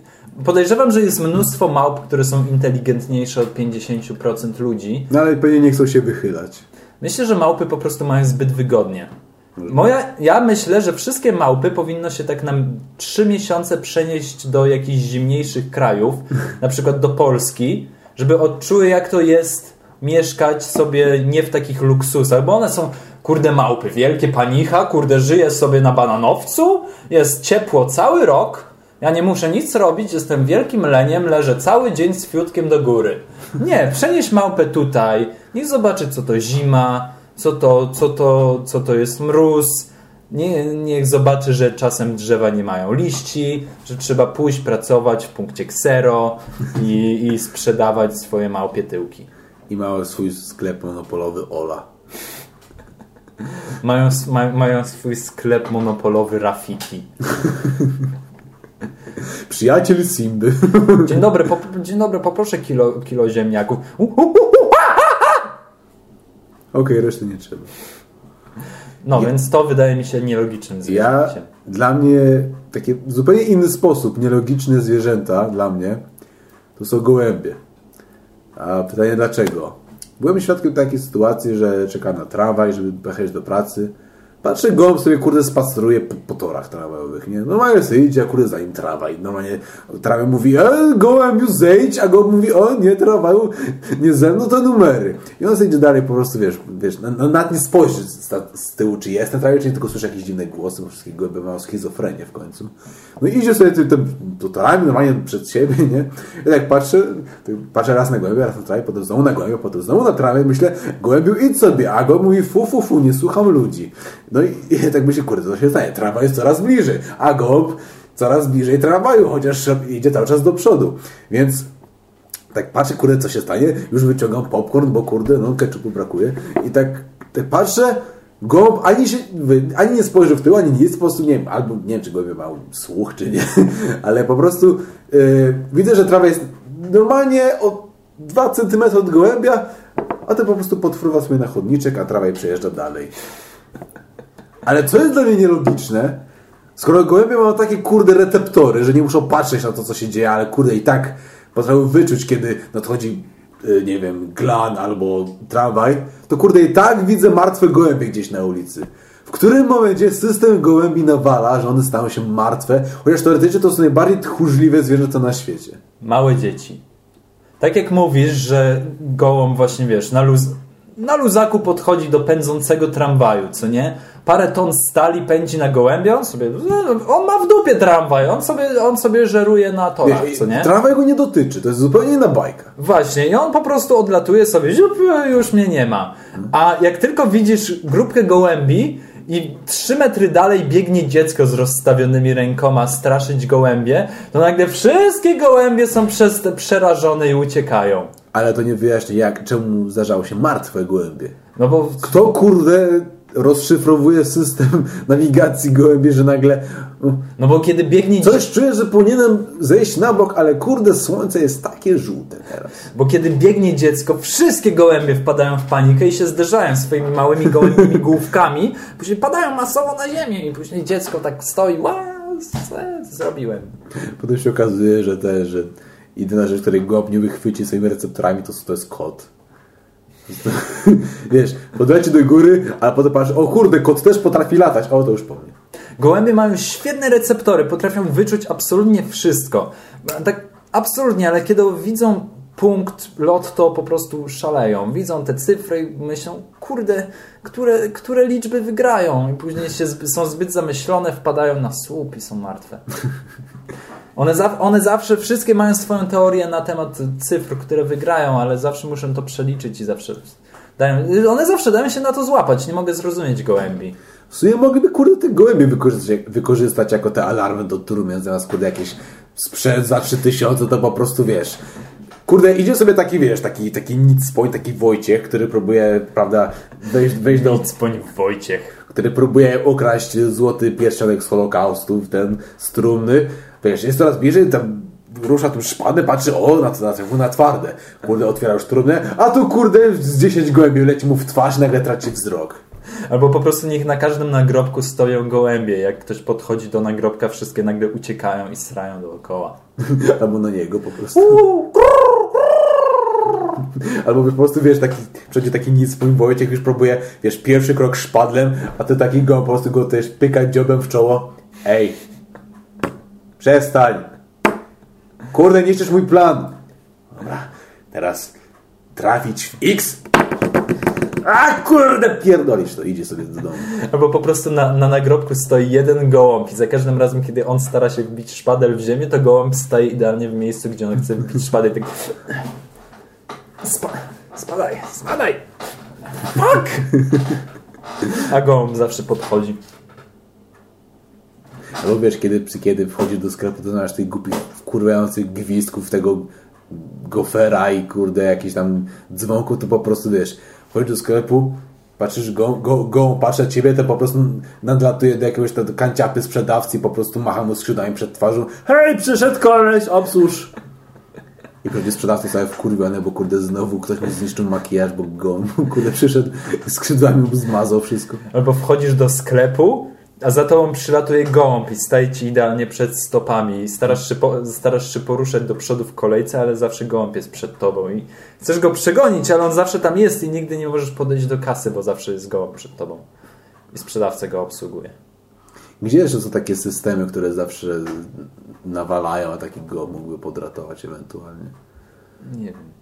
Podejrzewam, że jest mnóstwo małp, które są inteligentniejsze od 50% ludzi. No ale pewnie nie chcą się wychylać. Myślę, że małpy po prostu mają zbyt wygodnie. Moja, ja myślę, że wszystkie małpy powinno się tak na trzy miesiące przenieść do jakichś zimniejszych krajów, na przykład do Polski, żeby odczuły jak to jest mieszkać sobie nie w takich luksusach, bo one są kurde małpy, wielkie panicha, kurde żyje sobie na bananowcu, jest ciepło cały rok, ja nie muszę nic robić, jestem wielkim leniem, leżę cały dzień z fiutkiem do góry. Nie, przenieś małpę tutaj, niech zobaczy co to zima, co to, co to, co to jest mróz, nie, niech zobaczy, że czasem drzewa nie mają liści, że trzeba pójść pracować w punkcie ksero i, i sprzedawać swoje małpie tyłki. I mają swój sklep monopolowy Ola. Mają, ma, mają swój sklep monopolowy Rafiki. Przyjaciel Simby. Dzień dobry, pop, dzień dobry poproszę kilo, kilo ziemniaków. Okej, reszty nie trzeba. No, więc to wydaje mi się nielogicznym Ja, zwierzęciem. dla mnie, takie w zupełnie inny sposób, nielogiczne zwierzęta dla mnie, to są gołębie. A pytanie dlaczego? Byłem świadkiem takiej sytuacji, że czeka na tramwaj, żeby pojechać do pracy. Patrzę, gołąb sobie, kurde, spaceruje po, po torach tramwajowych, nie? Normalnie sobie idzie, a kurde, za nim tramwaj. Normalnie tramwaj mówi, e, gołębiu zejdź, a gołąb mówi, o nie, tramwaju, nie ze mną, to numery. I on sobie idzie dalej, po prostu, wiesz, wiesz na, na, nawet nie spojrzy z, z tyłu, czy jest na trawie, czy nie, tylko słyszy jakieś dziwne głosy, bo wszystkie gołębie mają schizofrenię w końcu. No i idzie sobie tym, tym normalnie przed siebie, nie? I tak patrzę, patrzę raz na gołębia, raz na trawę, potem znowu na gołębia, potem znowu na trawę, myślę, gołębiu idź sobie, a gołęb mówi fu, fu, fu, nie słucham ludzi. No i, i tak myślę, kurde, co się stanie? Trawa jest coraz bliżej, a gołąb coraz bliżej tramwaju, chociaż idzie cały czas do przodu. Więc tak patrzę, kurde, co się stanie, już wyciągam popcorn, bo kurde, no ketchupu brakuje i tak, tak patrzę, Gołąb ani, się, ani nie spojrzy w tył, ani nic, po prostu nie wiem, albo nie wiem, czy gołębie ma słuch, czy nie, ale po prostu yy, widzę, że trawa jest normalnie o 2 cm od gołębia, a ten po prostu podfruwa sobie na chodniczek, a trawa i przejeżdża dalej. Ale co jest dla mnie nielogiczne, skoro gołębie mają takie kurde receptory, że nie muszą patrzeć na to, co się dzieje, ale kurde i tak potrafią wyczuć, kiedy nadchodzi, y, nie wiem, glan albo tramwaj, to kurde i tak widzę martwe gołębie gdzieś na ulicy. W którym momencie system gołębi nawala, że one stają się martwe, chociaż teoretycznie to są najbardziej tchórzliwe zwierzęta na świecie. Małe dzieci. Tak jak mówisz, że gołąb właśnie, wiesz, na, luz, na luzaku podchodzi do pędzącego tramwaju, co nie? Parę ton stali pędzi na gołębia, on sobie, on ma w dupie tramwaj, on sobie, on sobie żeruje na torach, Wiesz, co nie? Tramwaj go nie dotyczy, to jest zupełnie inna bajka. Właśnie, i on po prostu odlatuje sobie, już mnie nie ma. A jak tylko widzisz grupkę gołębi i trzy metry dalej biegnie dziecko z rozstawionymi rękoma straszyć gołębie, to nagle wszystkie gołębie są przez przerażone i uciekają. Ale to nie wyjaśni, jak, czemu zdarzało się martwe gołębie. No bo Kto kurde rozszyfrowuje system nawigacji gołębie, że nagle no, No bo kiedy biegnie, coś czuję, że powinienem zejść na bok, ale kurde słońce jest takie żółte teraz. bo kiedy biegnie dziecko, wszystkie gołębie wpadają w panikę i się zderzają swoimi małymi gołębimi główkami, później padają masowo na ziemię i później dziecko tak stoi, co zrobiłem. Potem się okazuje, że te, że jedyna rzecz, której gołąb nie wychwyci swoimi receptorami, to, to jest kot. Wiesz, podleci do góry, a potem patrz, o kurde, kot też potrafi latać, o to już po mnie. Gołębie mają świetne receptory, potrafią wyczuć absolutnie wszystko. Tak absolutnie, ale kiedy widzą punkt, lot, to po prostu szaleją. Widzą te cyfry i myślą, kurde, które, które liczby wygrają? I później się, są zbyt zamyślone, wpadają na słup i są martwe. One, za, one zawsze, wszystkie mają swoją teorię na temat cyfr, które wygrają, ale zawsze muszą to przeliczyć i zawsze dają, one zawsze dają się na to złapać. Nie mogę zrozumieć gołębi. W sumie mogliby kurde te gołębie wykorzystać, wykorzystać jako te alarmy do trumien, zamiast kurde jakieś sprzęt za 3000, to po prostu wiesz. Kurde, idzie sobie taki, wiesz, taki, taki nic point, taki Wojciech, który próbuje, prawda, wejść, wejść do, Dzwoń Wojciech. który próbuje ukraść złoty pierścionek z Holokaustu, w ten strumny. Wiesz, jest coraz bliżej, tam rusza tym szpadę, patrzy, o, na, na, na, na twarde. Kurde, otwiera już trumnę, a tu kurde z 10 gołębi leci mu w twarz, nagle traci wzrok. Albo po prostu niech na każdym nagrobku stoją gołębie. Jak ktoś podchodzi do nagrobka, wszystkie nagle uciekają i srają dookoła. Albo na niego po prostu. Albo po prostu, wiesz, taki, przecież taki nic swój Wojciech już próbuje, wiesz, pierwszy krok szpadlem, a ty taki go po prostu go też pykać dziobem w czoło. Ej, przestań. Kurde, niszczysz mój plan. Dobra, teraz trafić w X. A kurde, pierdolisz to, idzie sobie do domu. Albo po prostu na, na nagrobku stoi jeden gołąb i za każdym razem, kiedy on stara się wbić szpadel w ziemię, to gołąb staje idealnie w miejscu, gdzie on chce wbić szpadel. Tak... Spa spadaj, spadaj! Fuck! A gołąb zawsze podchodzi. Albo wiesz, kiedy, kiedy wchodzisz do sklepu, to znasz tych głupich, wkurwiających gwizdków tego gofera i kurde jakiś tam dzwonku, to po prostu wiesz, wchodzisz do sklepu, patrzysz go, go, go patrzy na ciebie, to po prostu nadlatuje do jakiegoś tam kanciapy sprzedawcy po prostu macha mu skrzydłami przed twarzą hej, przyszedł koleś, obsłuż! I będzie sprzedawca cały wkurwiony, bo kurde znowu ktoś mi zniszczył makijaż, bo go kurde przyszedł skrzydłami mu zmazał wszystko. Albo wchodzisz do sklepu, a za tobą przylatuje gołąb i staje ci idealnie przed stopami. I starasz się, po, starasz się poruszać do przodu w kolejce, ale zawsze gołąb jest przed tobą. I chcesz go przegonić, ale on zawsze tam jest i nigdy nie możesz podejść do kasy, bo zawsze jest gołąb przed tobą. I sprzedawca go obsługuje. Gdzie jeszcze są takie systemy, które zawsze nawalają, a takiego mógłby podratować ewentualnie? Nie wiem.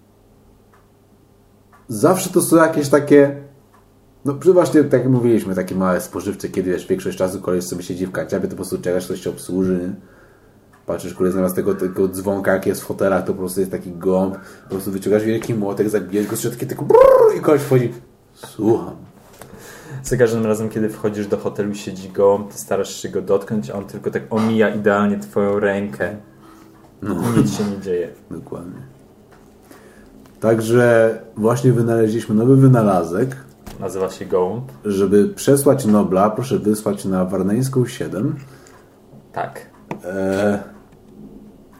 Zawsze to są jakieś takie no właśnie tak jak mówiliśmy, takie małe spożywcze, kiedy wiesz, większość czasu koleś sobie siedzi w kanciapie, to po prostu czekasz, ktoś cię obsłuży? Patrzysz, kurde, zamiast tego, tego dzwonka, jak jest w fotelach, to po prostu jest taki gąb, po prostu wyciągasz wielki młotek, zabijesz go z środki, tylko brrr, i koleś wchodzi. Słucham. Za każdym razem, kiedy wchodzisz do hotelu i siedzi to starasz się go dotknąć, a on tylko tak omija idealnie twoją rękę. No. I nic się nie dzieje. Dokładnie. Także właśnie wynaleźliśmy nowy wynalazek. Nazywa się gołąb. Żeby przesłać Nobla, proszę wysłać na Warneńską 7. Tak. E,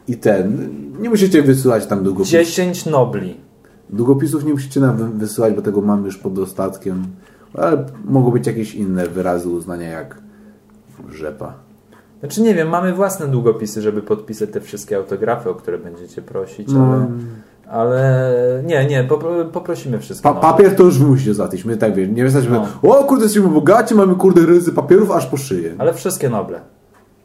I ten, nie musicie wysyłać tam długopisów. 10 nobli. Długopisów nie musicie nam wy- wysyłać, bo tego mamy już pod dostatkiem. Ale mogą być jakieś inne wyrazy uznania, jak rzepa. Znaczy nie wiem, mamy własne długopisy, żeby podpisać te wszystkie autografy, o które będziecie prosić, No. ale, ale nie, nie, popro, poprosimy wszystko. Pa no. papier to już wy musicie załatwić. My tak wiesz, nie jesteśmy, o kurde, jesteśmy bogaci, mamy kurde ryzy papierów aż po szyję. Ale wszystkie noble.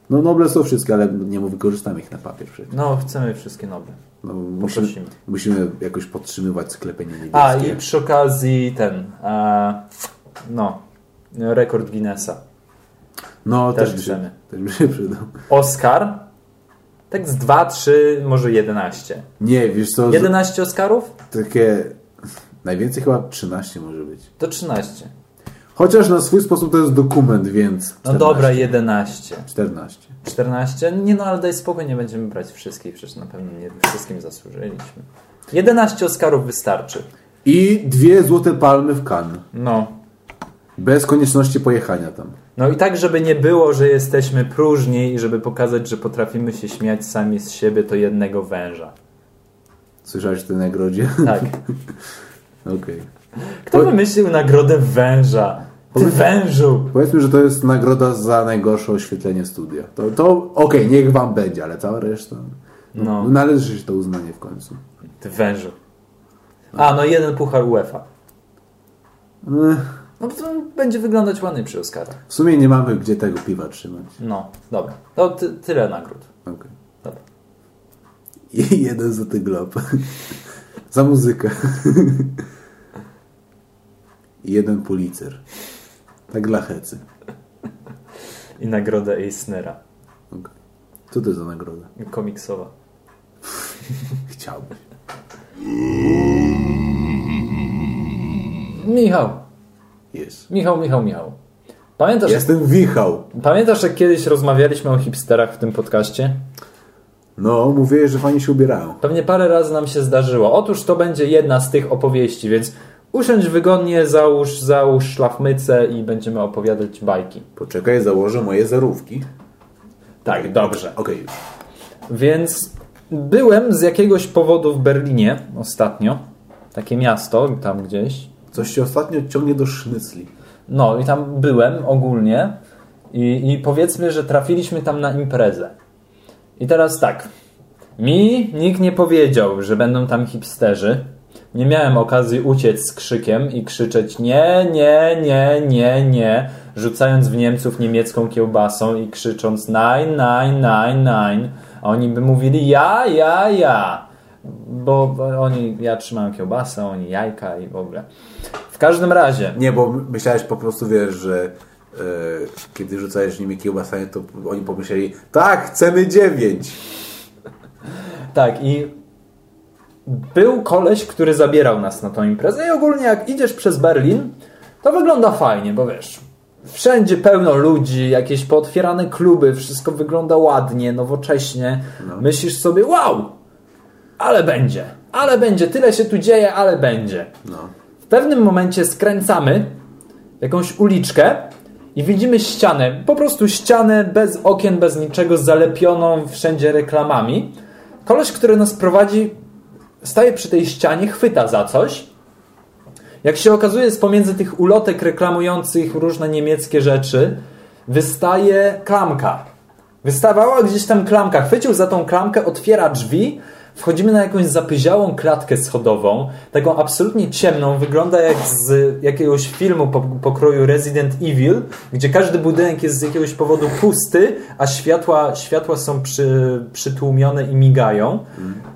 No noble są wszystkie, ale nie wykorzystamy ich na papier przecież. No, chcemy wszystkie noble. No, musimy, musimy jakoś podtrzymywać sklepienie niebieskie. A, i przy okazji ten, e, no, rekord Guinnessa. No, też też, by się, chcemy. też by się przydał. Oscar, tak z 2, 3, może 11. Nie, wiesz co, 11 Oscarów? takie... Najwięcej chyba 13 może być. To 13. Chociaż na swój sposób to jest dokument, więc... No 14. dobra, 11. 14. 14? Nie no, ale daj spokój, nie będziemy brać wszystkich, przecież na pewno nie wszystkim zasłużyliśmy. 11 Oscarów wystarczy. I dwie złote palmy w Cannes. No. Bez konieczności pojechania tam. No i tak, żeby nie było, że jesteśmy próżni i żeby pokazać, że potrafimy się śmiać sami z siebie, to jednego węża. Słyszałeś o tej nagrodzie? Tak. Okej. Kto wymyślił nagrodę węża? Ty wężu! Powiedzmy, że to jest nagroda za najgorsze oświetlenie studia. To, to okej, niech wam będzie, ale cała reszta... No. No. Należy się to uznanie w końcu. Ty wężu. A, no jeden puchar UEFA. Ech, No to będzie wyglądać ładnie przy Oscarach. W sumie nie mamy gdzie tego piwa trzymać. No, dobra. To ty, tyle nagród. Okej. Dobra. I jeden złoty glob. Za muzykę. I jeden policer. Tak dla hecy. I nagrodę Eisnera. Okej. Co to za nagroda? Komiksowa. Chciałbyś. Michał. Jest. Michał, Michał, Michał. Pamiętasz, Jestem wichał. pamiętasz, jak kiedyś rozmawialiśmy o hipsterach w tym podcaście? No, mówię, że fajnie się ubierają. Pewnie parę razy nam się zdarzyło. Otóż to będzie jedna z tych opowieści, więc usiądź wygodnie, załóż, załóż szlafmycę i będziemy opowiadać bajki. Poczekaj, założę moje zarówki. Tak, dobrze. Okej. Więc byłem z jakiegoś powodu w Berlinie ostatnio. Takie miasto, tam gdzieś. Coś się ostatnio ciągnie do sznycli. No i tam byłem ogólnie i, i powiedzmy, że trafiliśmy tam na imprezę. I teraz tak. Mi nikt nie powiedział, że będą tam hipsterzy. Nie miałem okazji uciec z krzykiem i krzyczeć nie, nie, nie, nie, nie, rzucając w Niemców niemiecką kiełbasą i krzycząc nine, nine, nine, nine. A oni by mówili ja, ja, ja. Bo oni, ja trzymałem kiełbasę, oni jajka i w ogóle. W każdym razie, Nie, bo myślałeś po prostu, wiesz, że e, kiedy rzucałeś nimi kiełbasami, to oni pomyśleli, tak, chcemy dziewięć. Tak, i był koleś, który zabierał nas na tą imprezę i ogólnie jak idziesz przez Berlin, to wygląda fajnie, bo wiesz, wszędzie pełno ludzi, jakieś pootwierane kluby, wszystko wygląda ładnie, nowocześnie. Myślisz sobie, wow, ale będzie, ale będzie, tyle się tu dzieje, ale będzie. No. W pewnym momencie skręcamy jakąś uliczkę i widzimy ścianę, po prostu ścianę bez okien, bez niczego, zalepioną wszędzie reklamami. Koleś, który nas prowadzi, staje przy tej ścianie, chwyta za coś. Jak się okazuje, z pomiędzy tych ulotek reklamujących różne niemieckie rzeczy wystaje klamka. Wystawała gdzieś tam klamka. Chwycił za tą klamkę, otwiera drzwi. Wchodzimy na jakąś zapyziałą klatkę schodową, taką absolutnie ciemną, wygląda jak z jakiegoś filmu po, pokroju Resident Evil, gdzie każdy budynek jest z jakiegoś powodu pusty, a światła, światła są przy, przytłumione i migają.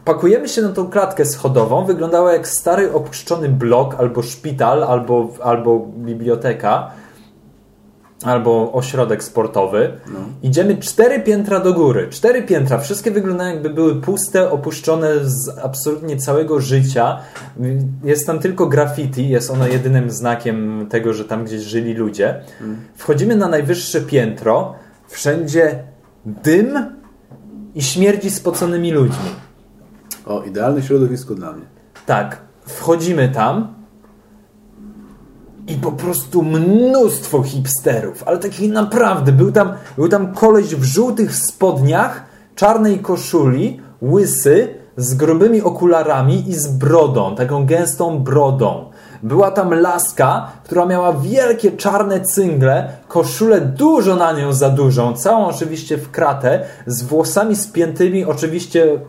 Pakujemy się na tą klatkę schodową, wyglądała jak stary opuszczony blok, albo szpital, albo, albo biblioteka albo ośrodek sportowy. Idziemy cztery piętra do góry. Cztery piętra. Wszystkie wyglądają jakby były puste, opuszczone z absolutnie całego życia. Jest tam tylko graffiti. Jest ono jedynym znakiem tego, że tam gdzieś żyli ludzie. Wchodzimy na najwyższe piętro. Wszędzie dym i śmierdzi spoconymi ludźmi. O, idealne środowisko dla mnie. Tak, wchodzimy tam i po prostu mnóstwo hipsterów, ale takich naprawdę. Był tam, był tam koleś w żółtych spodniach, czarnej koszuli, łysy, z grubymi okularami i z brodą, taką gęstą brodą. Była tam laska, która miała wielkie czarne cyngle, koszulę dużo na nią za dużą, całą oczywiście w kratę, z włosami spiętymi, oczywiście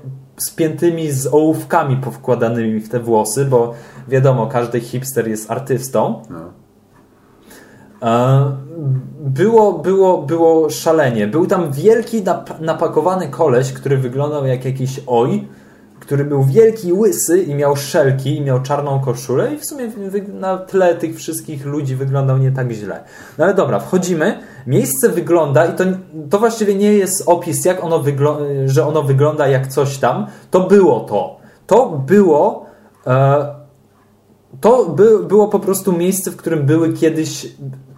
spiętymi z ołówkami powkładanymi w te włosy, bo wiadomo, każdy hipster jest artystą. No. E, Było, było, było szalenie. Był tam wielki, nap napakowany koleś, który wyglądał jak jakiś oj, który był wielki, łysy i miał szelki i miał czarną koszulę i w sumie na tle tych wszystkich ludzi wyglądał nie tak źle. No ale dobra, wchodzimy, miejsce wygląda i to, to właściwie nie jest opis, jak ono że ono wygląda jak coś tam. To było to. To było... E, to by, było po prostu miejsce, w którym były kiedyś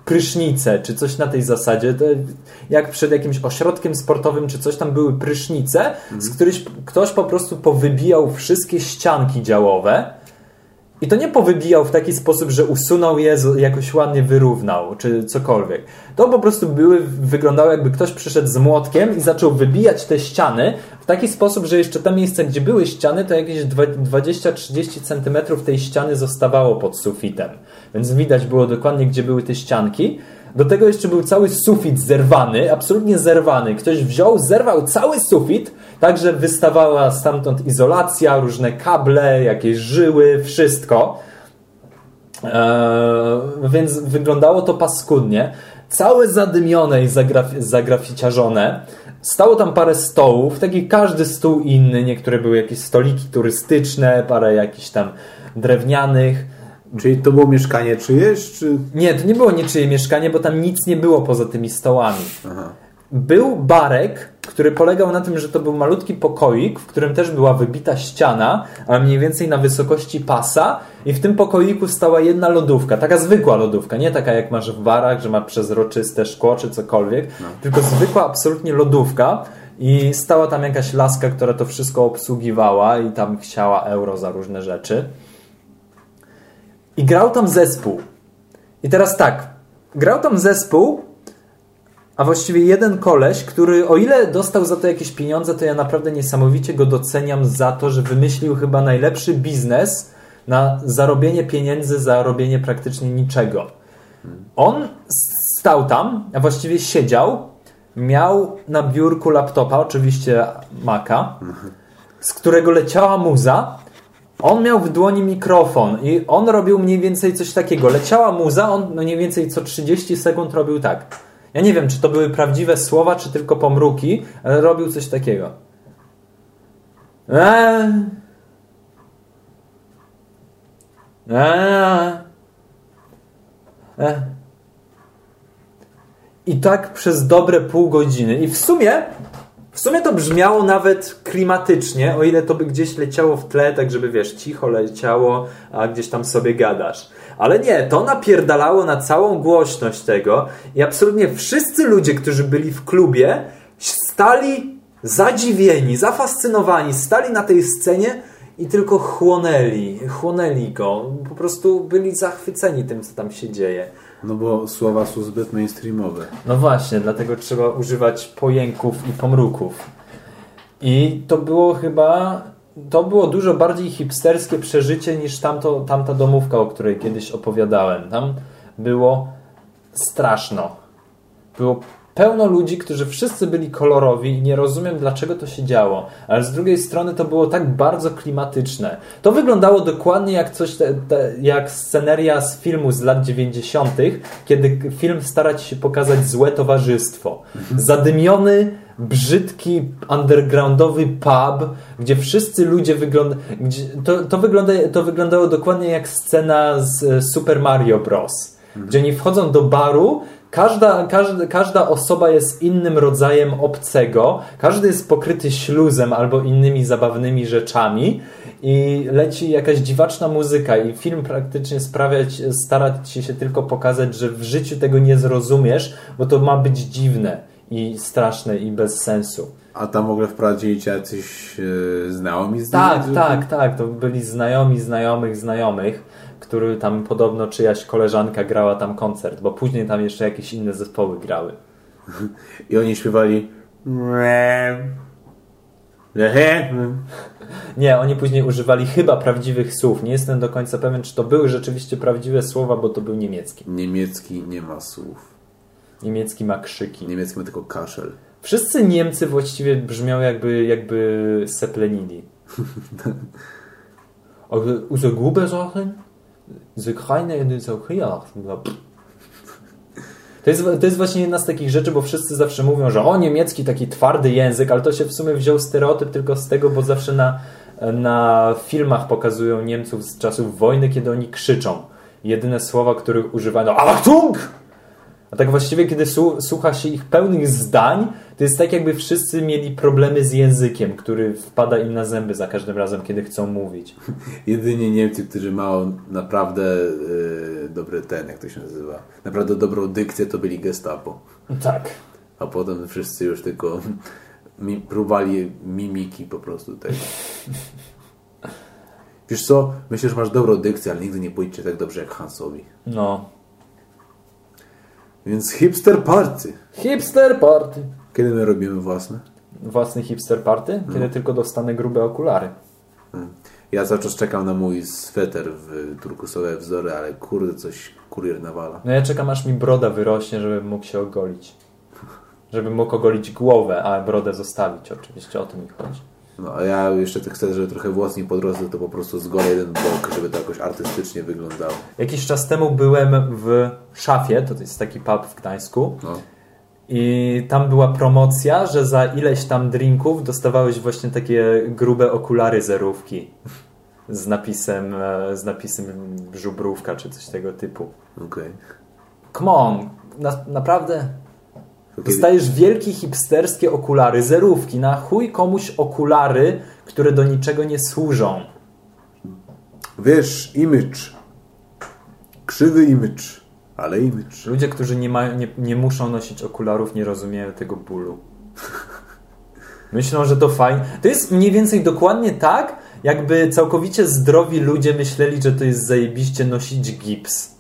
prysznice, czy coś na tej zasadzie. To jak przed jakimś ośrodkiem sportowym, czy coś tam były prysznice, z których ktoś po prostu powybijał wszystkie ścianki działowe. I to nie powybijał w taki sposób, że usunął je, jakoś ładnie wyrównał, czy cokolwiek. To po prostu były, wyglądało jakby ktoś przyszedł z młotkiem i zaczął wybijać te ściany w taki sposób, że jeszcze te miejsca, gdzie były ściany, to jakieś dwa- 20-30 centymetrów tej ściany zostawało pod sufitem. Więc widać było dokładnie, gdzie były te ścianki. Do tego jeszcze był cały sufit zerwany, absolutnie zerwany. Ktoś wziął, zerwał cały sufit, tak że wystawała stamtąd izolacja, różne kable, jakieś żyły, wszystko. Eee, więc wyglądało to paskudnie. Całe zadymione i zagraf zagraficiarzone. Stało tam parę stołów, taki każdy stół inny. Niektóre były jakieś stoliki turystyczne, parę jakichś tam drewnianych. Czyli to było mieszkanie czyjeś, czy... Nie, to nie było niczyje mieszkanie, bo tam nic nie było poza tymi stołami. Aha. Był barek, który polegał na tym, że to był malutki pokoik, w którym też była wybita ściana, ale mniej więcej na wysokości pasa i w tym pokoiku stała jedna lodówka, taka zwykła lodówka, nie taka jak masz w barach, że ma przezroczyste szkło czy cokolwiek, tylko zwykła absolutnie lodówka i stała tam jakaś laska, która to wszystko obsługiwała i tam chciała euro za różne rzeczy. I grał tam zespół. I teraz tak, grał tam zespół, a właściwie jeden koleś, który o ile dostał za to jakieś pieniądze, to ja naprawdę niesamowicie go doceniam za to, że wymyślił chyba najlepszy biznes na zarobienie pieniędzy za robienie praktycznie niczego. On stał tam, a właściwie siedział, miał na biurku laptopa, oczywiście Maca, z którego leciała muza. On miał w dłoni mikrofon i on robił mniej więcej coś takiego. Leciała muza, on mniej więcej co 30 sekund robił tak. Ja nie wiem, czy to były prawdziwe słowa, czy tylko pomruki, ale robił coś takiego. Eee. Eee. Eee. I tak przez dobre pół godziny. I w sumie, w sumie to brzmiało nawet klimatycznie, o ile to by gdzieś leciało w tle, tak żeby wiesz, cicho leciało, a gdzieś tam sobie gadasz. Ale nie, to napierdalało na całą głośność tego i absolutnie wszyscy ludzie, którzy byli w klubie, stali zadziwieni, zafascynowani, stali na tej scenie i tylko chłonęli, chłonęli go. Po prostu byli zachwyceni tym, co tam się dzieje. No bo słowa są zbyt mainstreamowe. No właśnie, dlatego trzeba używać pojęków i pomruków. I to było chyba. To było dużo bardziej hipsterskie przeżycie niż tamto, tamta domówka, o której kiedyś opowiadałem. Tam było straszno. Było pełno ludzi, którzy wszyscy byli kolorowi i nie rozumiem dlaczego to się działo. Ale z drugiej strony to było tak bardzo klimatyczne. To wyglądało dokładnie jak coś, te, te, jak sceneria z filmu z lat 90., kiedy film stara się pokazać złe towarzystwo. Zadymiony, brzydki, undergroundowy pub, gdzie wszyscy ludzie wyglądają. To, to, wygląda, to wyglądało dokładnie jak scena z e, Super Mario Bros. Gdzie oni wchodzą do baru, Każda, każda, każda osoba jest innym rodzajem obcego, każdy jest pokryty śluzem albo innymi zabawnymi rzeczami i leci jakaś dziwaczna muzyka i film praktycznie sprawia, ci- stara ci się tylko pokazać, że w życiu tego nie zrozumiesz, bo to ma być dziwne i straszne i bez sensu. A tam w ogóle wprowadzili cię jacyś e, znajomi z Tak, tak, tak. To byli znajomi znajomych znajomych. Który tam podobno czyjaś koleżanka grała tam koncert, bo później tam jeszcze jakieś inne zespoły grały. I oni śpiewali Nie, oni później używali chyba prawdziwych słów. Nie jestem do końca pewien, czy to były rzeczywiście prawdziwe słowa, bo to był niemiecki. Niemiecki nie ma słów. Niemiecki ma krzyki. Niemiecki ma tylko kaszel. Wszyscy Niemcy właściwie brzmią jakby, jakby seplenili. Unsere gute Sachen, sie keine in den to jest, to jest właśnie jedna z takich rzeczy, bo wszyscy zawsze mówią, że o niemiecki taki twardy język, ale to się w sumie wziął stereotyp tylko z tego, bo zawsze na, na filmach pokazują Niemców z czasów wojny, kiedy oni krzyczą. Jedyne słowa, których używano Achtung! A tak właściwie, kiedy słucha się ich pełnych zdań, to jest tak, jakby wszyscy mieli problemy z językiem, który wpada im na zęby za każdym razem, kiedy chcą mówić. Jedynie Niemcy, którzy mają naprawdę yy, dobry ten, jak to się nazywa, naprawdę dobrą dykcję, to byli gestapo. Tak. A potem wszyscy już tylko mi, próbowali mimiki po prostu tego. Wiesz co? Myślę, że masz dobrą dykcję, ale nigdy nie pójdzie tak dobrze jak Hansowi. No. Więc hipster party. Hipster party. Kiedy my robimy własne? Własny hipster party? Kiedy no. tylko dostanę grube okulary. Hmm. Ja cały czas czekam na mój sweter w turkusowe wzory, ale kurde, coś kurier nawala. No ja czekam aż mi broda wyrośnie, żebym mógł się ogolić. Żebym mógł ogolić głowę, a brodę zostawić. Oczywiście o tym mi chodzi. No a ja jeszcze tak chcę, żeby trochę włos nie podrosły, to po prostu zgolę jeden bok, żeby to jakoś artystycznie wyglądało. Jakiś czas temu byłem w Szafie, to jest taki pub w Gdańsku. No. I tam była promocja, że za ileś tam drinków dostawałeś właśnie takie grube okulary zerówki z napisem, e, z napisem żubrówka czy coś tego typu. Okej. Okay. Come on, na, naprawdę? Dostajesz wielkie hipsterskie okulary, zerówki. Na chuj komuś okulary, które do niczego nie służą. Wiesz, image. Krzywy image. Ale image. Ludzie, którzy nie, mają, nie, nie muszą nosić okularów, nie rozumieją tego bólu. Myślą, że to fajnie. To jest mniej więcej dokładnie tak, jakby całkowicie zdrowi ludzie myśleli, że to jest zajebiście nosić gips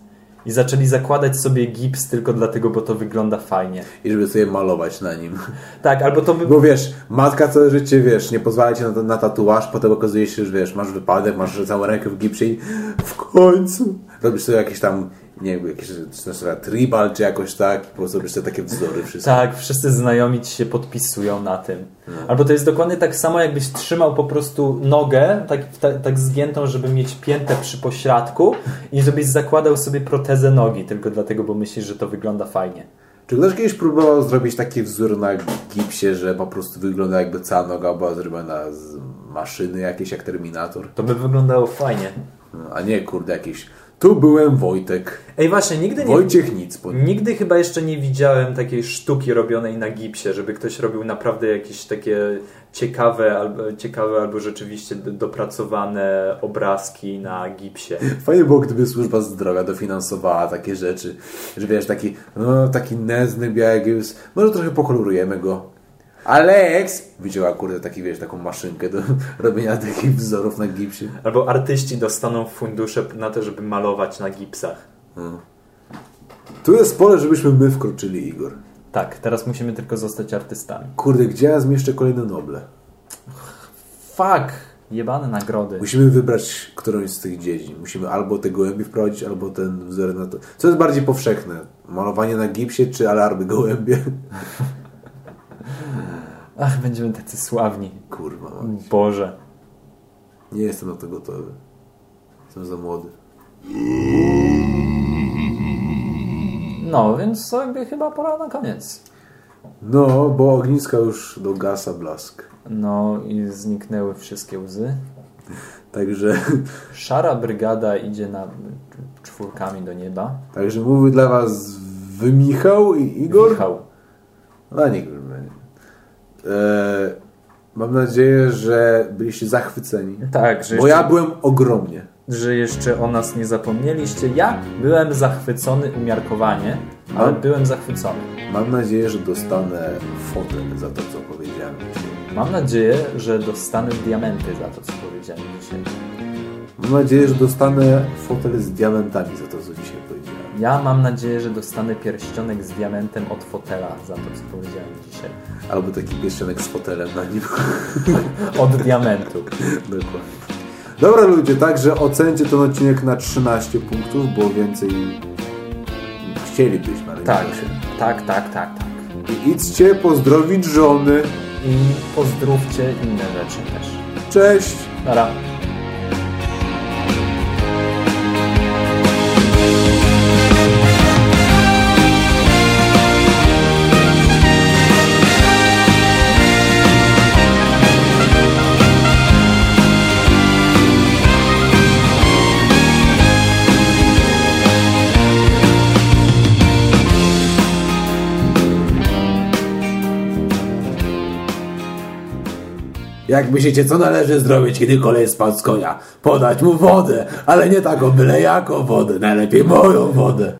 i zaczęli zakładać sobie gips tylko dlatego, bo to wygląda fajnie. I żeby sobie malować na nim. Tak, albo to by... Bo wiesz, matka całe życie, wiesz, nie pozwala ci na, na tatuaż, potem okazuje się, że wiesz, masz wypadek, masz całą rękę w gipsie i w końcu robisz sobie jakieś tam nie wiem, jakiś nazywa tribal czy jakoś tak, po prostu robisz takie wzory wszystkie. Tak, wszyscy znajomi ci się podpisują na tym. No. Albo to jest dokładnie tak samo, jakbyś trzymał po prostu nogę tak, tak, tak zgiętą, żeby mieć piętę przy pośrodku i żebyś zakładał sobie protezę nogi, tylko dlatego, bo myślisz, że to wygląda fajnie. Czy ktoś kiedyś próbował zrobić taki wzór na gipsie, że po prostu wygląda jakby cała noga była zrobiona z maszyny jakieś jak Terminator? To by wyglądało fajnie. No, a nie, kurde, jakieś tu byłem Wojtek. Ej, właśnie, nigdy nie... Wojciech nic. Nigdy chyba jeszcze nie widziałem takiej sztuki robionej na gipsie, żeby ktoś robił naprawdę jakieś takie ciekawe albo, ciekawe, albo rzeczywiście dopracowane obrazki na gipsie. Fajnie było, gdyby służba zdrowia dofinansowała takie rzeczy, że wiesz, taki, no, taki nędzny biały gips, może trochę pokolorujemy go, Alex! Widziała kurde taki, wiesz, taką maszynkę do robienia takich wzorów na gipsie. Albo artyści dostaną fundusze na to, żeby malować na gipsach. Hmm. Tu jest pole, żebyśmy my wkroczyli, Igor. Tak, teraz musimy tylko zostać artystami. Kurde, gdzie ja zmieszczę kolejne Noble? Fuck! Jebane nagrody. Musimy wybrać którąś z tych dziedzin. Musimy albo te gołębie wprowadzić, albo ten wzór na to. Co jest bardziej powszechne? Malowanie na gipsie, czy alarmy gołębie? Ach, będziemy tacy sławni. Kurwa. Boże. Nie jestem na to gotowy. Jestem za młody. No, więc sobie chyba pora na koniec. No, bo ogniska już do gasa blask. No i zniknęły wszystkie łzy. Także... Szara brygada idzie na czwórkami do nieba. Także mówi dla was Wymichał i Igor? Michał. No niech E, mam nadzieję, że byliście zachwyceni. Tak, że Bo ja byłem ogromnie. Że jeszcze o nas nie zapomnieliście. Ja byłem zachwycony umiarkowanie, ale mam, byłem zachwycony. Mam nadzieję, że dostanę fotel za to, co powiedziałem Mam nadzieję, że dostanę diamenty za to, co powiedziałem dzisiaj. Mam nadzieję, że dostanę fotel z diamentami za to, dzisiaj. Ja mam nadzieję, że dostanę pierścionek z diamentem od fotela za to, co powiedziałem dzisiaj. Albo taki pierścionek z fotelem na nim. Od diamentu. Dokładnie. Dobra ludzie, także ocencie ten odcinek na 13 punktów, bo więcej chcielibyśmy, ale Tak, nie się. tak, tak, tak, tak. I idźcie pozdrowić żony. I pozdrówcie inne rzeczy też. Cześć! Nara. Jak myślicie, co należy zrobić, kiedy kolej spadł z konia? Podać mu wodę, ale nie taką byle jaką wodę, najlepiej moją wodę.